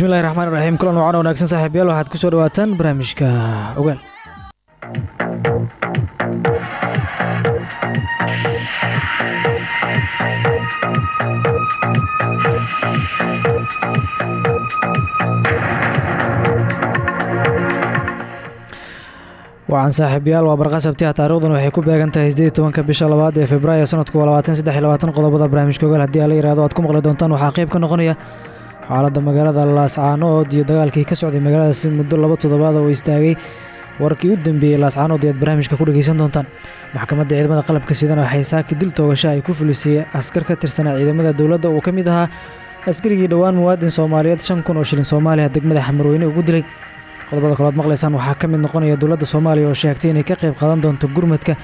bismillahi raxmaan raxiim kulan wacan wanaagsan saaxiibayaal waxaad ku soo dhawaataan barnaamijka ogaal wacan saaxiibayaal waa barqa sabtiha taarikhdan waxay ku beegan tahay sideed tobanka bisha labaad ee februaayo sanadku waa labaatan saddex iyo labaatan qodobada barnaamijka ogaal haddii ala yihahdo aad ku maqli doontaan waxaa qayb ka noqonaya xaaladda magaalada laascaanood iyo dagaalkii ka socday magaaladaasi muddo laba toddobaad oo istaagay warkii u dambeeyey laascaanood ayaad barnaamijka ku dhegeysan doontaan. Maxkamadda ciidamada qalabka sidana waxay saaki dil toogasha ay ku fulisay askar ka tirsanaa ciidamada dowladda uu ka mid ahaa askarigii dhowaan muwaadin soomaaliyeed shan kun oo shilin soomaaliya degmada xamarweyne ugu dilay. Qodobada kaload maqlaysaan waxaa ka mid noqonaya dowladda soomaaliya oo sheegtay inay ka qayb qaadan doonto gurmadka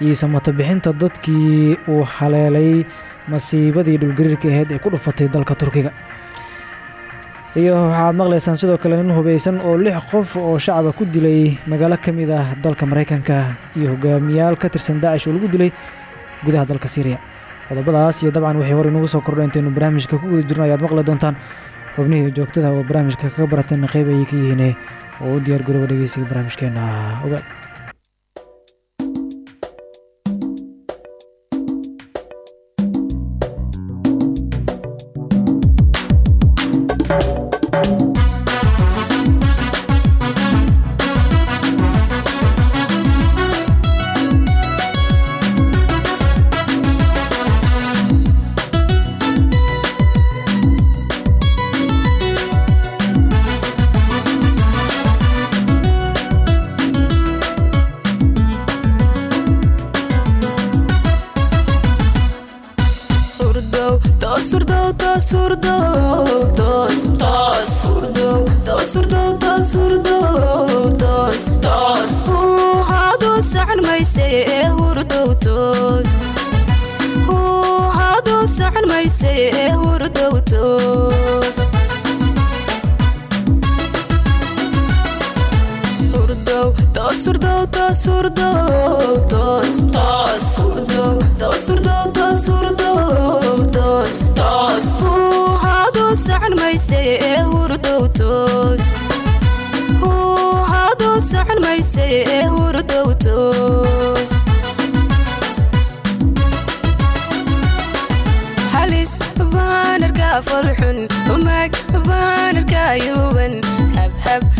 iyo samata bixinta dadkii uu haleelay masiibadii dhulgariirka aheyd ee ku dhufatay dalka turkiga iyo waxaad maqlaysaan sidoo kale nin hubeysan oo lix qof oo shacaba ku dilay magaalo ka mid ah dalka maraykanka iyo hogaamiyaal ka tirsan daacish oo lagu dilay gudaha dalka syriya qodobadaas iyo dabcan waxay hor inugu soo kordha intaynu barnaamijka ku guda jirno ayaad maqli doontaan xubnihii joogtada oo barnaamijka kaga barateen qayb ayay ka yihiine oo u diyaar garooba dhegeysiga barnaamijkeena. Ogaal halis baanarka farxun mag baanarka yuban. Habhab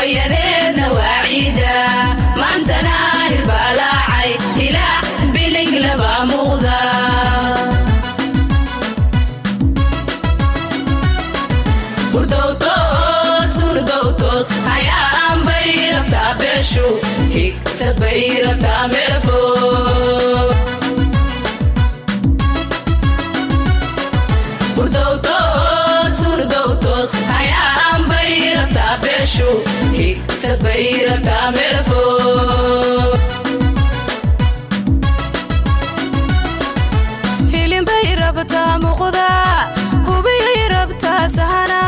hooyadeedna waa ciida maantana hirbalaacay hilaac bilig laba muuqda hayaan bay rabtaa beeshu higsad bay rabtaa meelfo beeshu higsad bay rabtaa meelfo hilinbay rabtaa muqda hubiyay rabtaa sahana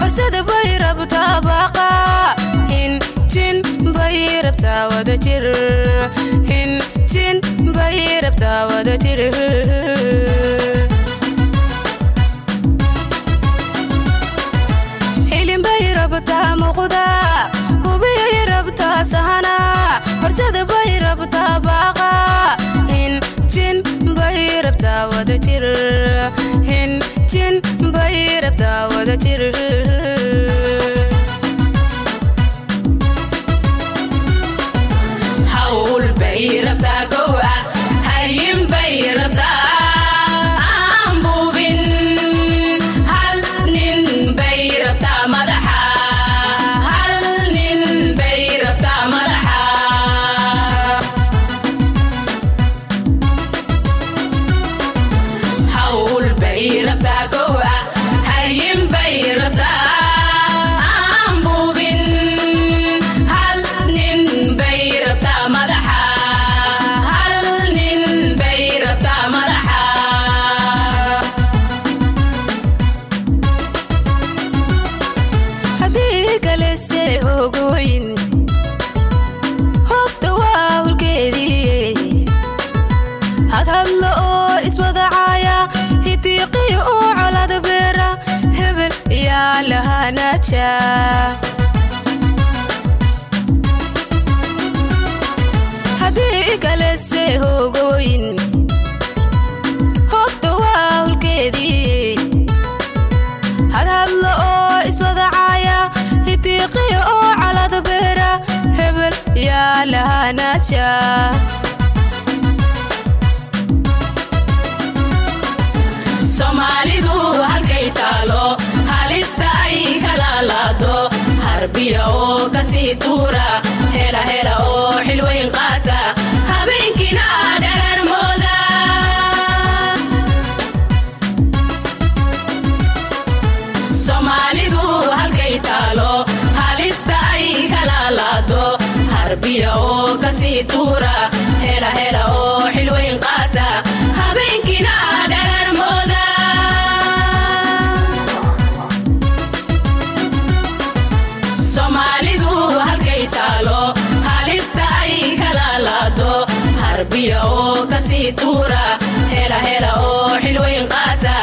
barsada bay rabtaa baaqa hinjin bay rabtaa wada jir hinjin bay rabtaa wada jir rabtaa wada jir hinjin bay rabtaa wada jir lahanaaja soomaalidu halkay taalo halista ay kala laado harbiya oo ka sii tuura hela harbiya oo ka sii tuura hela hela oo xilweyn qaata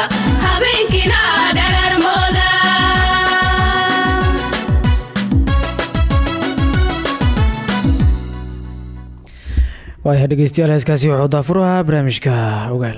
habeenkiina dhararmooda waayahay dhegeystayaal heeskaasi wuxuu daafur ahaa barnaamijka ogaal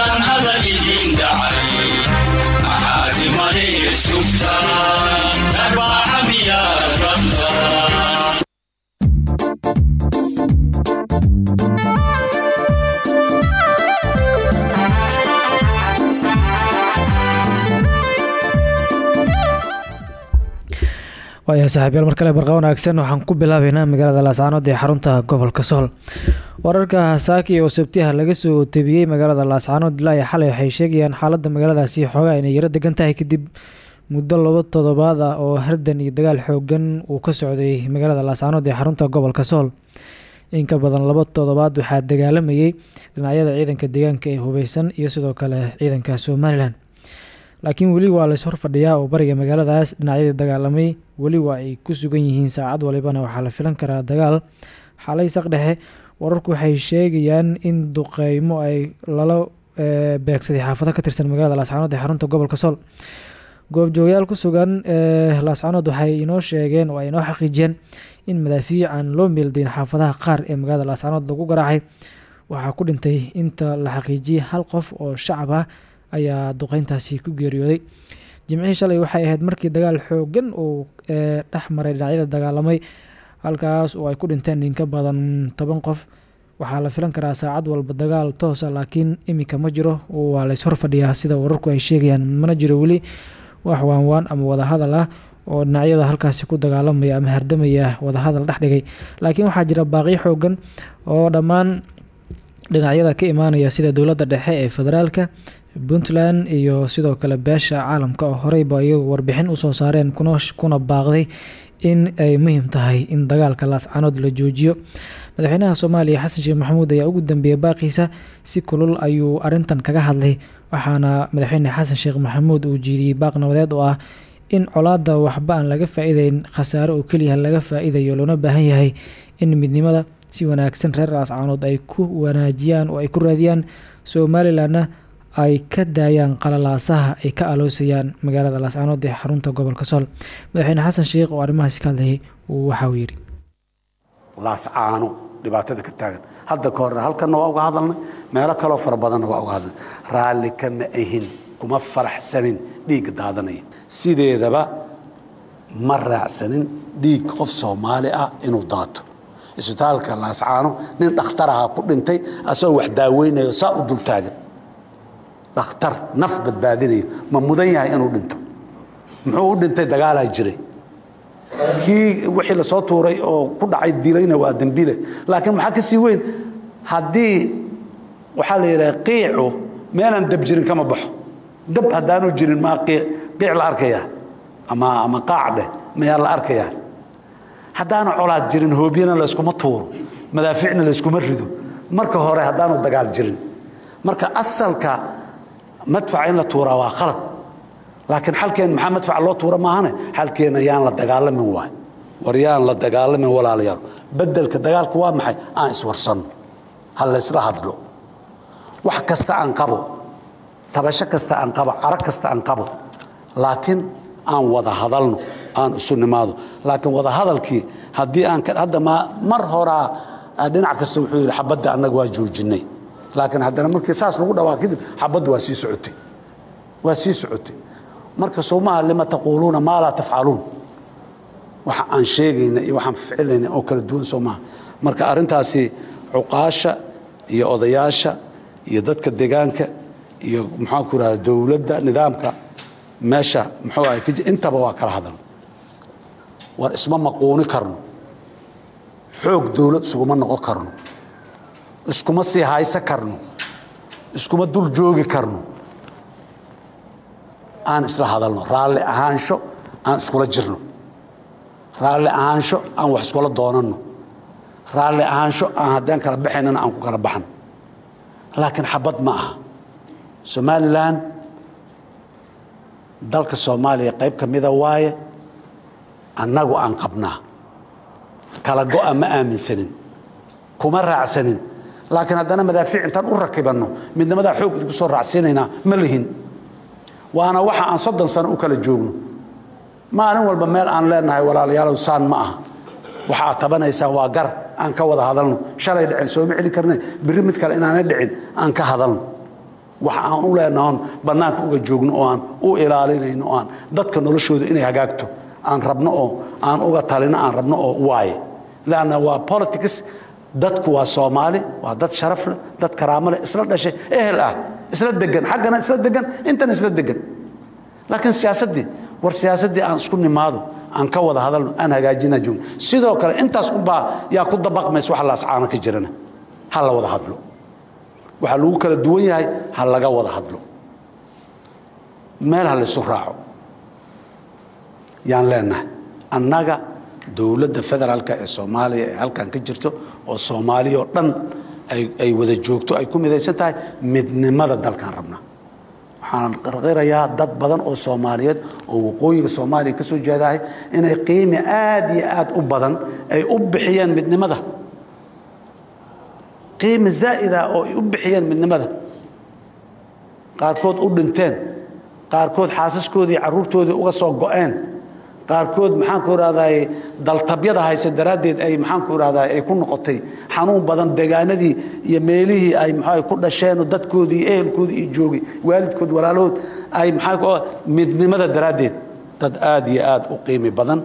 waayahay saaxiibyaal mar kale barqa wanaagsan. Waxaan ku bilaabeynaa magaalada laascaanood ee xarunta gobolka sool. Wararka saaki oo sabtiha laga soo tebiyey magaalada laascaanood ilaa iyo xalay waxay sheegayaan xaaladda magaaladaasi xoogaa inay yaro degan tahay kadib muddo laba toddobaad ah oo hardan iyo dagaal xoogan uu ka socday magaalada laascaanood ee xarunta gobolka sool in ka badan laba toddobaad waxaa dagaalamayay dhinacyada ciidanka deegaanka ee hubeysan iyo sidoo kale ciidanka somalilan laakiin weli waa lays hor fadhiyaa oo bariga magaaladaas dhinacyadii dagaalamay. Weli waa ay ku sugan yihiin saacad walibana waxaa la filan karaa dagaal. Xalay saq dhexe wararku waxay sheegayaan in duqeymo ay lala eh, beegsaday xaafado ka tirsan magaalada laascaanood ee xarunta gobolka sool goobjoogayaal ku sugan ee laascaanood waxay inoo sheegeen oo ay inoo xaqiijiyeen in madaafiic aan loo meeldayn xaafadaha qaar ee magaalada laascaanood lagu garaacay. Waxaa ku dhintay inta la xaqiijiyey hal qof oo shacab ah ayaa duqeyntaasi ku geeriyooday. Jimcihii shalay waxay ahayd markii dagaal xoogan uu ee dhex maray dhinacyada dagaalamay halkaas oo ay ku dhinteen in ka badan toban qof. Waxaa la filan karaa saacad walba dagaal toosa laakiin iminka ma jiro. Waa lays hor fadhiyaa sida wararku ay sheegayaan mana jiro weli wax waanwaan ama wadahadal ah oo dhinacyada halkaasi ku dagaalamaya ama hardamaya wadahadal dhex dhigay. Laakiin waxaa jira baaqyo xoogan oo dhammaan dhinacyada ka imaanaya sida dowladda dhexe ee federaalka puntland iyo sidoo kale beesha caalamka oo horeyba iyagu warbixin u soo saareen kuna kuna baaqday in ay muhiim tahay in dagaalka laascanood la joojiyo. Madaxweynaha soomaaliya xasan sheekh maxamuud ayaa ugu dambeeyey baaqiisa si kulul ayuu arintan kaga hadlay waxaana madaxweyne xasan sheekh maxamuud uu jiidiyey baaq nabadeed oo ah in colaada waxba aan laga faa-iideyn khasaare oo keliya laga faa-iidayo loona baahan yahay in midnimada si wanaagsan reer laascaanood ay ku wanaajiyaan oo ay ku raadiyaan somalilanna ay ka daayaan qalalaasaha ay ka aloosayaan magaalada laascaanood ee xarunta gobolka sool. Madaxweyne xasan sheekh oo arrimahaasi ka hadlayay waxa uu yidhi laascaano dhibaatada ka taagan. Hadda ka horre halkanna waa uga hadalnay meelo kaloo fara badanna waa uga hadalnay raalli kama ahin kuma faraxsanin dhiigga daadanaya. Sideedaba ma raacsanin dhiig qof soomaali ah inuu daato. Isbitaalka laascaano nin dhakhtaraha ku dhintay asagoo wax daaweynayo saa u dul taagan. Dhakhtar naf badbaadinayo ma mudan yahay inuu dhinto. Muxuu u dhintay dagaalaa jiray kii wixii la soo tuuray oo ku dhacay dilayna waa dembile laakiin maxaa ka sii weyn? Haddii waxaa la yidhaha qiicu meelaan dab jirin kama baxo. Dab haddaanu jirin maa qiic la arkayaa? Ama ama qaac dheh mayaa la arkayaa? Haddaanu colaad jirin hoobyana layskuma tuuro madaaficna layskuma rido. Marka hore haddaanu dagaal jirin. Marka asalka madfac in la tuuraa waa khalad laakiin xalkeen maxaa madfac loo tuura maahane? Xalkeena yaan la dagaalamin waay. War yaan la dagaalamin walaalayaal bedelka dagaalku waa maxay? Aan iswarsanno ha laysla hadlo. Wax kasta aan qabo. Tabasho kasta aan qabo. Caro kasta aan qabo. Laakiin aan wada hadalno. Aan isu nimaado. Laakiin wada hadalkii haddii aan hadda mar horaa dhinac kasta wuxuu yidhi xabadda annaga waa joojinay. Laakiin haddana markii saas lagu dhawaa kadib xabaddu waa sii socotay. Waa sii socotay marka sowmaha lima taquuluuna maa laa tafcaluun waxa aan sheegayna iyo waxaan ficlayna oo kala duwan soo maaha. Marka arrintaasi cuqaasha iyo odayaasha iyo dadka deegaanka iyo maxaan ku rahda dowladda nidaamka meesha muxuu ahay intaba waa kala hadal. War isma maquuni karno. Xoog dowlad isuguma noqon karno. Iskuma sii haysa karno. Iskuma dul joogi karno aan isla hadalno. Raalli ahaansho aan iskula jirno. Raalli ahaansho aan wax iskula doonanno. Raalli ahaansho aan haddaan kala baxaynana aan ku kala baxno laakiin xabad ma aha. Somalilan dalka soomaaliya qayb ka mida waaye annagu aan qabnaa. Kala go'a ma aaminsanin kuma raacsanin. Laakiin haddana madaafiic intaan u rakibanno midnimadaa xoog idinku soo raacsiinaynaa ma lihin waana waxa aan soddon sano u kala joogno. Maalin walba meel aan leenahay walaalayaalow saan ma aha. Waxa aad tabanaysaan waa gar aan ka wada hadalno. Shalay dhicin sooma celin karne? Birri mid kale inaanay dhicin aan ka hadalno. Waxa aan u leenahon bannaanka uga joogno oo aan u ilaalinayno oo aan dadka noloshooda inay hagaagto. Aan rabno oo aan uga talino aan rabno oo waaye. Lanna waa politics. Dadku waa soomaali waa dad sharaf leh dad karaamo leh isla dhashay ehel ah isla degan xaggana isla degan intana isla degan laakiin siyaasaddii war siyaasaddii aan isku nimaado aan ka wada hadalno aan hagaajina joogno. Sidoo kale intaas unbaa yaa ku dabaqmays wax laascaano ka jirana. Ha la wada hadlo. Waxaa lagu kala duwan yahay ha laga wada hadlo. Meel ha laysu raaco. Yaan leenahay annaga dowladda federaalka ee soomaaliya ee halkan ka jirto oo soomaaliyao dhan ay wada joogto ay ku midaysan tahay midnimada dalkaan rabnaa waxaan qarqirayaa dad badan oo soomaaliyeed oo waqooyiga soomaaliya ka soo jeedahay inay qiimi aad iyo aad u badan ay u bixiyeen midnimada. Qiimi zaa'ida oo ay u bixiyeen midnimada. Qaarkood u dhinteen qaarkood xaasaskoodii carruurtoodii uga soo go'een qaarkood maxaan ku ihahdaay daltabyada hayse daraaddeed ay maxaan ku ihahdaay ay ku noqotay xanuun badan deegaanadii iyo meelihii ay maxaa ku dhasheenoo dadkoodii ehelkoodii iyo joogay waalidkood walaalahood ay maxaa midnimada daraaddeed. Dad aad iyo aad u qiimi badan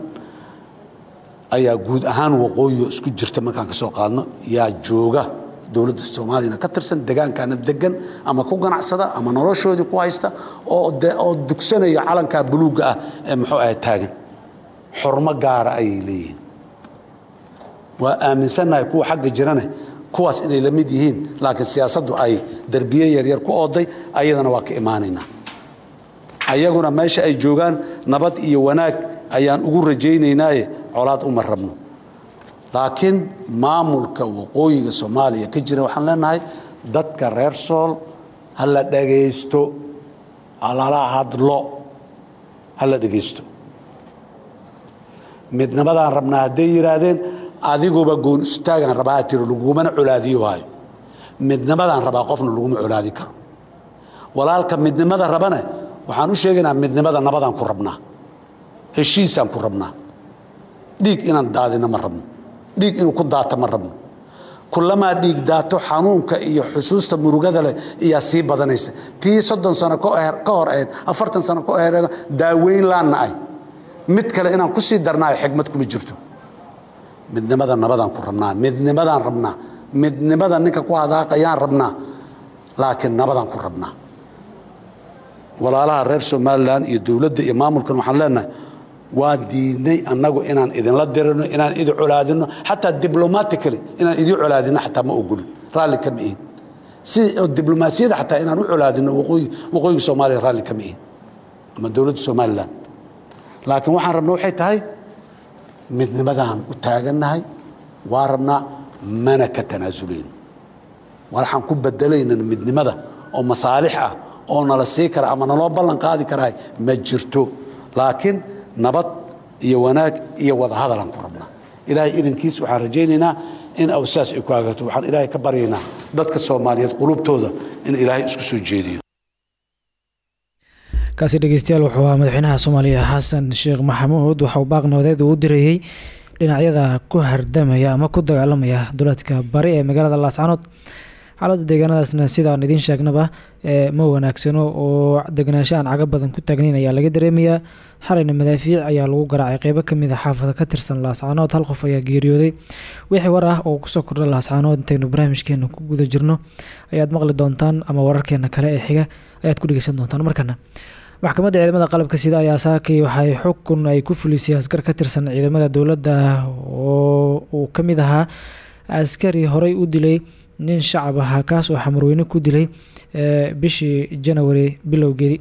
ayaa guud ahaan waqooyioo isku jirta markaan ka soo qaadno. Yaa jooga dowladda soomaaliyana ka tirsan degaankaana degan ama ku ganacsada ama noloshoodii ku haysta oo dugsanaya calankaa buluugga ah ee muxuu ahay taagan xormo gaara ayay leeyihiin. Waa aaminsannahay kuwa xagga jirane kuwaas inay la mid yihiin laakiin siyaasaddu ay derbiye yaryar ku ooday ayadana waa ka imaanaynaa ayaguna meesha ay joogaan nabad iyo wanaag ayaan ugu rajaynaynaaye colaad uma rabno. Laakiin maamulka waqooyiga soomaaliya ka jira waxaan leenahay dadka reer sool ha la dhagaysto. Halala hadlo ha la dhagaysto midnimadaan rabnaa hadday yidhaahdeen adiguba goon istaagaan rabaa tiro lagumana colaadiyo waayo. Midnimadaan rabaa qofna laguma colaadi karo. Walaalka midnimada rabane waxaan u sheegaynaa midnimada nabadaan ku rabnaa. Heshiisaan ku rabnaa. Dhiig inaan daadino ma rabno. Dhiig inuu ku daato ma rabno. Kulamaa dhiig daato xanuunka iyo xusuusta murugada leh iyaa sii badanaysa. Tii soddon sano ka hor ahayd afartan sano ka hor daaweyn ay mid kale inaan ku darnaayo xigmad kuma jirto. Midnimada nabadaan ku rabnaa midnimadaan rabnaa midnimada ninka ku hadaaqayaan rabnaa laakiin nabadaan ku rabnaa. Walaalaha reer somalilan iyo dowladda iyo maamulkan waxaan leenahay waa diidnay annagu inaan idinla dirino inaan idin colaadino xataa diblomatically inaan idin colaadino xataa ma ogolin raalli kama ihin. Si diblomaasiyada xataa inaan u colaadino waqooyiga soomaaliya raalli kama ihin. Ama dowladda somalilan laakiin waxaan rabna waxay tahay midnimadaan u taagannahay waa rabnaa mana ka tanaasuleyno waxaan ku bedelaynan midnimada oo masaalix ah oo nala sii kara ama naloo ballan qaadi karahay ma jirto. Laakiin nabad iyo wanaag iyo wadahadalaan ku rabnaa. Ilaahay idankiis waxaan rajaynaynaa in awsaas ay ku hagaagto waxaan ilaahay ka baryaynaa dadka soomaaliyeed qulubtooda in ilaahay isku soo jeediyo kaasi dhegeystayaal wuxuu ahaa madaxweynaha soomaaliya xasan sheekh maxamuud. Waxa uu baaq nabadeed uu dirayey dhinacyada ku hardamaya ama ku dagaalamaya duleedka bari ee magaalada laascanood xaaladda deegaanadaasna sidaan idiin sheegnaba ma wanaagsano oo deganaansho aan caga badan ku taagnayn ayaa laga dareemayaa. Xalayna madaafiic ayaa lagu garaacay. Qeybo ka mid a xaafada ka tirsan laascanood hal qof ayaa geeriyooday. Wixii war ah oo ku soo kordha laascanood intaynu barnaamijkeena ku guda jirno ayaad maqli doontaan ama wararkeena kale ee xiga ayaad ku dhegeysan doontaan markana maxkamadda ciidamada qalabka sida ayaa saakay waxay xukun ay ku fulisay askar ka tirsan ciidamada dowladda oo uu ka mid ahaa askari horey u dilay nin shacab ahaa kaas oo xamarweyne ku dilay bishii janawari bilowgeedii.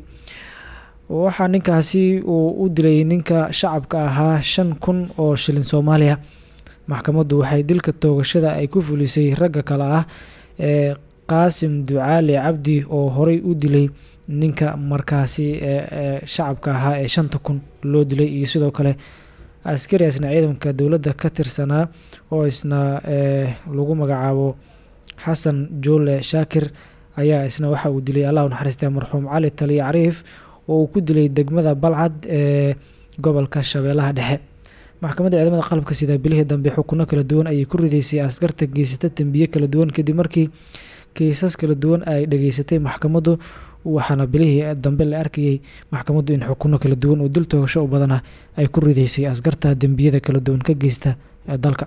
Waxaa ninkaasi uu u dilay ninka shacabka ahaa shan kun oo shilin soomaaliya. Maxkamaddu waxay dilka toogashada ay ku fulisay ragga kale ah ee qaasim ducaali cabdi oo horey u dilay ninka markaasi shacabka ahaa ee shanta kun loo dilay iyo sidoo kale askari isna ciidanka dowladda ka tirsanaa oo isna lagu magacaabo xasan juule shaakir ayaa isna waxa uu dilay allah u naxariistay marxuum cali taliya cariif oo uu ku dilay degmada balcad ee gobolka shabeellaha dhexe. Maxkamadda ciidamada qalabka sida bilihii dambe xukuno kala duwan ayay ku rideysay askarta geysata dembiye kala duwan kadib markii kiisas kala duwan ay dhageysatay maxkamaddu waxaana bilihii dambe la arkayay maxkamaddu in xukuno kala duwan oo dil toogasho u badanah ay ku rideysay askarta dembiyada kala duwan ka geysta dalka.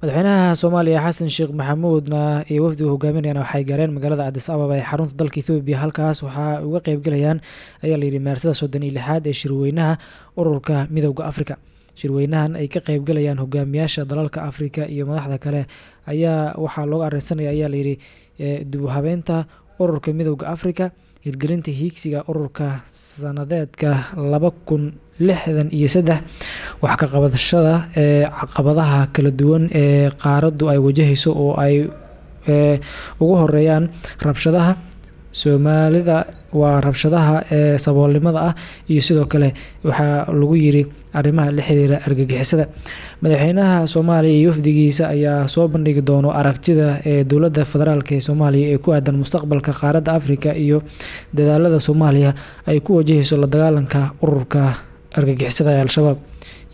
Madaxweynaha soomaaliya xasan sheekh maxamuudna iyo wafdigu hogaaminayana waxay gaareen magaalada adis ababa ee xarunta dalka ethoobiya halkaas waxaa uga qeybgalayaan ayaa layidhi meertada soddon iyo lixaad ee shirweynaha ururka midowda afrika. Shirweynahan ay ka qeybgalayaan hogaamiyaasha dalalka afrika iyo madaxda kale ayaa waxaa looga arinsanaya ayaa layidhi dib u habeynta ururka midowda afrika hirgelinta hiigsiga ururka sanadeedka laba kun lixdan iyo saddex wax ka qabadashada ee caqabadaha kala duwan ee qaaraddu ay wajahayso oo ay ugu horeeyaan rabshadaha. Soomaalida waa rabshadaha ee saboolnimada ah iyo sidoo kale waxaa lagu yiri arrimaha la xiriira argagixisada. Madaxweynaha soomaaliya iyo wafdigiisa ayaa soo bandhigi doono aragtida ee dowladda federaalk ee soomaaliya ee ku aadan mustaqbalka qaaradda afrika iyo dadaalada soomaaliya ay ku wajahayso la dagaalanka ururka argagixisada ee al-shabaab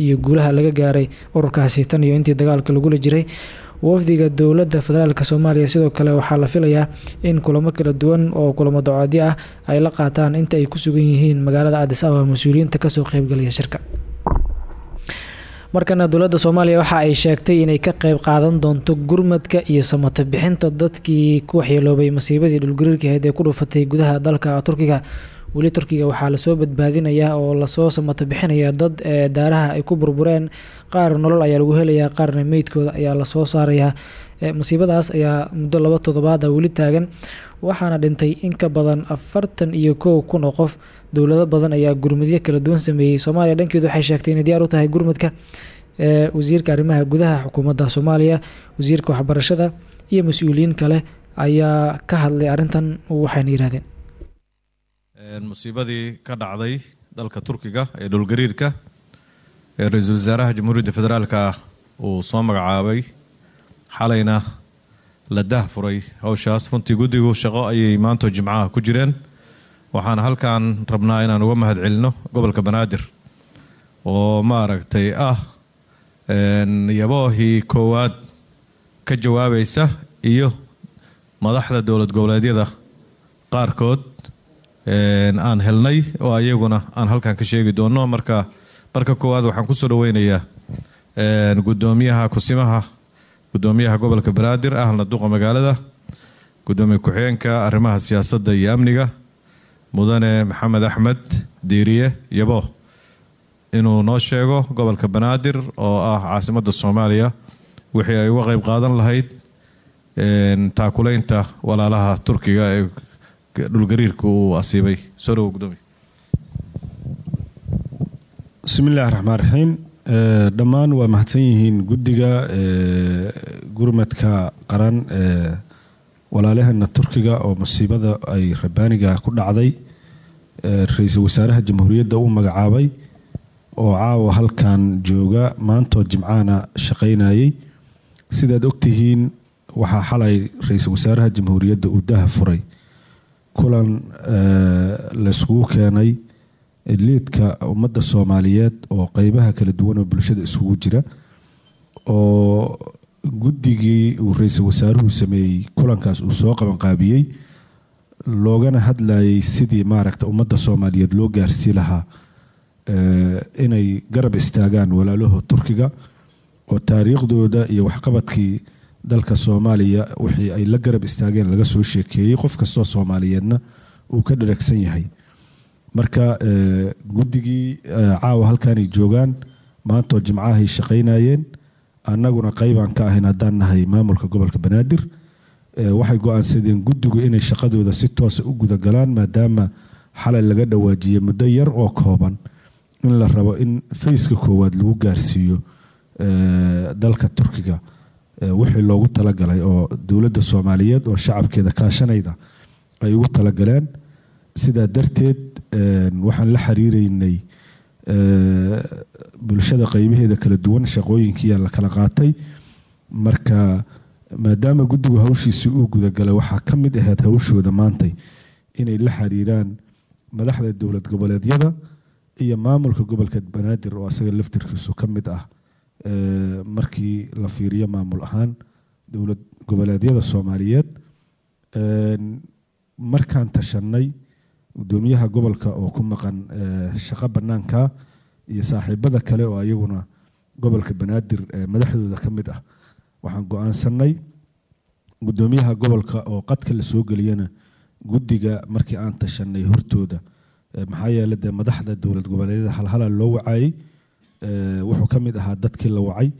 iyo guulaha laga gaaray ururkaasi tan iyo intii dagaalka lagula jiray. Wafdiga dowladda federaalk soomaaliya sidoo kale waxaa la filayaa in kulamo kala duwan oo kulamo docoodyo ah ay la qaataan inta ay ku sugan yihiin magaalada adis ababa mas'uuliyiinta ka soo qeybgalaya shirka markana dowladda soomaaliya waxa ay sheegtay inay ka qeyb qaadan doonto gurmadka iyo samata bixinta dadkii ku waxyeeloobay masiibadii dhulgariirka ahayd ee ku dhufatay gudaha dalka turkiga. Weli turkiga waxaa la soo badbaadinayaa oo la soo samata bixinaya dad ee daaraha ay ku burbureen. Qaar nolol ayaa lagu helayaa qaarna meydkooda ayaa la soo saarayaa masiibadaas ayaa muddo laba toddobaada weli taagan. Waxaana dhintay in ka badan afartan iyo kow kun oo qof dowlado badan ayaa gurmadyo kala duwan sameeyey. Soomaaliya dhankeedu waxay sheegtay inay diyaar u tahay gurmadka ee wasiirka arrimaha gudaha xukuumadda soomaaliya. Wasiirka waxbarashada iyo mas'uuliyiin kale ayaa ka hadlay arrintan waxayna yidhahdeen musiibadii ka dhacday dalka turkiga ee dhulgariirka ee ra'iisul wasaaraha jamhuuriyadda federaalka uu soo magacaabay xalayna la dah furay howshaas runtii guddigu shaqo ayay maanto jimcaha ku jireen. Waxaan halkan rabnaa inaan uga mahad celino gobolka banaadir oo maaragtay ah yaboohii koowaad ka jawaabaysa iyo madaxda dowlad goboleedyada qaarkood aan helnay oo ayaguna aan halkan ka sheegi doono. Marka marka koowaad waxaan ku soo dhaweynayaa gudoomiyaha kusimaha gudoomiyaha gobolka banaadir ahna duqa magaalada gudoomiye ku-xigeenka arrimaha siyaasadda iyo amniga mudane maxamed axmed diiriye yabo. Inuu noo sheego gobolka banaadir oo ah caasimadda soomaaliya wixii ay uga qeyb qaadan lahayd taakuleynta walaalaha turkiga ee dhulgariirka uu asiibay. Soo dhawo gudoomiye. Bismi illaahi raxmaan raxiim dhammaan waa mahadsan yihiin guddiga gurmadka qaran ee walaalaheena turkiga oo musiibada ay rabaaniga ku dhacday. Ra'iisul wasaaraha jamhuuriyadda uu magacaabay oo caawa halkan jooga maantoo jimcaana shaqaynayay. Sidaad ogtihiin waxaa xalay ra'iisul wasaaraha jamhuuriyadda uu daha furay. Kulan layskugu keenay liidka ummadda soomaaliyeed oo qeybaha kala duwan oo bulshada iskugu jira oo guddigii uu ra'iisul wasaaruhu sameeyey kulankaas uu soo qabanqaabiyey loogana hadlayay sidii maaragta ummadda soomaaliyeed loo gaarsii lahaa inay garab istaagaan walaalaho turkiga oo taariikhdooda iyo waxqabadkii dalka soomaaliya wixii ay la garab istaageen laga soo sheekeeyey qof kastoo soomaaliyeedna uu ka dharagsan yahay marka guddigii caawa halkaanay joogaan maantoo jimcahay shaqaynayeen annaguna qaybaan ka ahayn haddaan nahay maamulka gobolka banaadir. Waxay go'aansadeen guddigu inay shaqadooda si toosa u gudagalaan maadaama xalay laga dhawaajiyey muddo yar oo kooban in la rabo in fayska koowaad lagu gaarsiiyo dalka turkiga. Wixii loogu talagalay oo dowladda soomaaliyeed oo shacabkeeda kaashanayda ay ugu talagaleen sidaa darteed waxaan la xiriireynay bulshada qeybaheeda kala duwan shaqooyinkiiyaa la kala qaatay. Marka maadaama guddigu hawshiisii uu gudagalay waxaa ka mid ahayd hawshooda maantay inay la xiriiraan madaxda dowlad goboleedyada iyo maamulka gobolka banaadir oo asaga laftirkiisu ka mid ah markii la fiiriyo maamul ahaan dowlad goboleedyada soomaaliyeed. Markaan tashanay gudoomiyaha gobolka oo ku maqan shaqo banaanka iyo saaxiibada kale oo ayaguna gobolka banaadir madaxdooda ka mid ah. Waxaan go'aansanay gudoomiyaha gobolka oo qadka la soo geliyana guddiga markii aan tashanay hortooda. Maxaa yeele dee madaxda dowlad goboleedyada halhala loo wacayey wuxuu ka mid ahaa dadkii la wacay.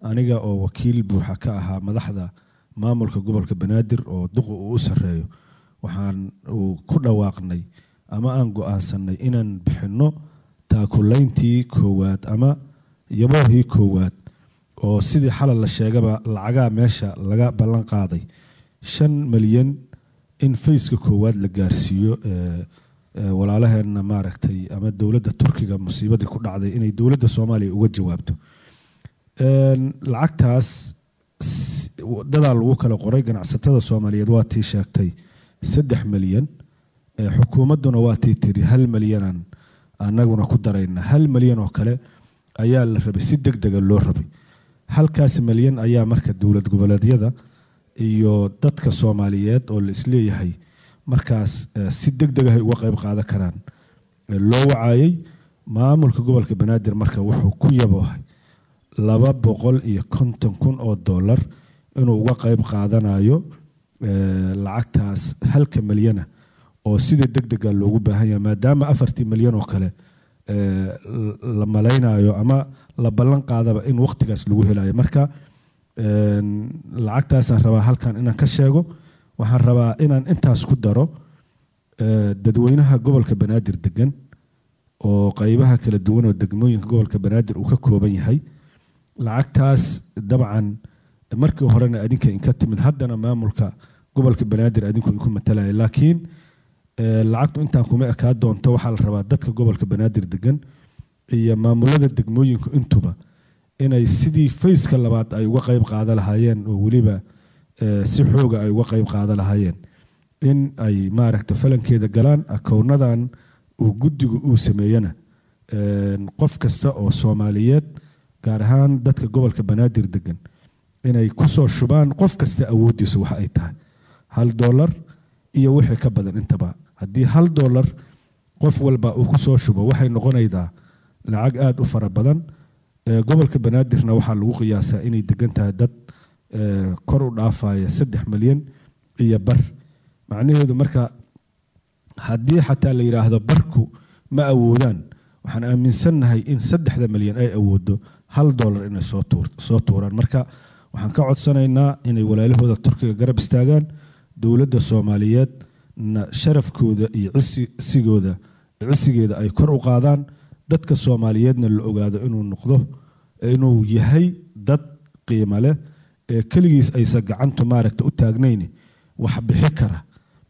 Aniga oo wakiil buuxa ka ahaa madaxda maamulka gobolka banaadir oo duqu uu u sareeyo waxaan ku dhawaaqnay ama aan go'aansanay inaan bixinno taakulayntii koowaad ama yaboohii koowaad oo sidii xalal la sheegaba lacagaa meesha laga ballan qaaday. Shan milyan in fayska koowaad la gaarsiiyo walaalaheenna maaragtay ama dowladda turkiga musiibadii ku dhacday inay dowladda soomaaliya uga jawaabto. Lacagtaas dadaa lagu kala qoray ganacsatada soomaaliyeed waa tii sheegtay saddex milyan xukuumadduna waa tii tiri hal milyanaan annaguna ku darayna. Hal milyan oo kale ayaa la rabay si deg dega loo rabay. Halkaas milyan ayaa marka dowlad goboleedyada iyo dadka soomaaliyeed oo la is leeyahay markaas si deg degahay uga qayb qaadan karaan. Loo wacayey maamulka gobolka banaadir marka wuxuu ku yaboohay laba boqol iyo konton kun oo dollar inuu uga qayb qaadanayo lacagtaas halka milyana oo sida deg dega loogu baahan yahay maadaama afartii milyan oo kale la malaynayo ama la ballan qaadaba in waqtigaas lagu helayo marka lacagtaasaan rabaa halkan inaan ka sheego waxaan rabaa inaan intaas ku daro dadweynaha gobolka banaadir degan oo qaybaha kala duwan oo degmooyinka gobolka banaadir uu ka kooban yahay. Lacagtaas dabcan markii horena adinka inka timid haddana maamulka gobolka banaadir adinku inku matalaya laakiin eh, lacagtu intaan kuma ekaa doonto waxaa la rabaa dadka gobolka banaadir degan iyo maamulada degmooyinku intuba inay sidii fayska labaad ay uga qayb qaada lahaayeen oo weliba eh, si xooga ay uga qayb qaada lahaayeen in ay maaragta falankeeda galaan akownadan uu guddigu uu sameeyana. Een, qof kasta oo soomaaliyeed gaar ahaan dadka gobolka banaadir degan inay ku soo shubaan qof kasta awooddiisa waxa ay tahay hal doolar iyo wixii ka badan intaba. Haddii hal doolar qof walba uu ku soo shubo waxay noqonaydaa lacag aada u fara badan. Gobolka banaadirna waxaa lagu qiyaasaa inay degan tahay dad kor u dhaafaya saddex milyan iyo bar. Macnaheedu marka haddii xataa la yidhaahdo barku ma awoodaan waxaan aaminsannahay in saddexda milyan ay awoodo hal doolar inay soo tuuraan. Marka waxaan ka codsanaynaa inay walaalahooda turkiga garab istaagaan dowladda soomaaliyeed sharafkooda iyo cisigooda cisigeeda ay kor u qaadaan dadka soomaaliyeedna la ogaado inuu noqdo inuu yahay dad qiimo leh ee keligiis aysan gacantu maaragta u taagnayn wax bixi kara.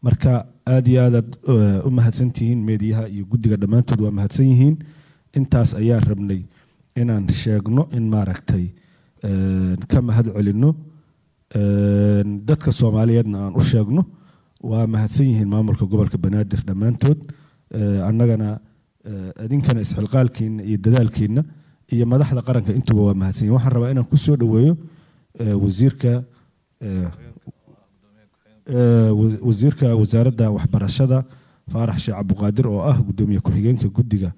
Marka aad iyo aadaad eh, u mahadsantihiin meediyaha iyo guddiga dhammaantood waa mahadsan yihiin. Intaas ayaan rabnay inaan sheegno in maaragtay eh, ka mahad celinno dadka soomaaliyeedna aan u sheegno waa mahadsan yihiin maamulka gobolka banaadir dhammaantood. Annagana idinkana isxilqaalkiina iyo dadaalkiina iyo madaxda qaranka intuba waa mahadsan yihiin. Waxaan rabaa inaan ku soo dhoweeyo wasiirka wa- wasiirka wasaaradda waxbarashada faarax sheekh cabduqaadir oo ah gudoomiye ku-xigeenka guddiga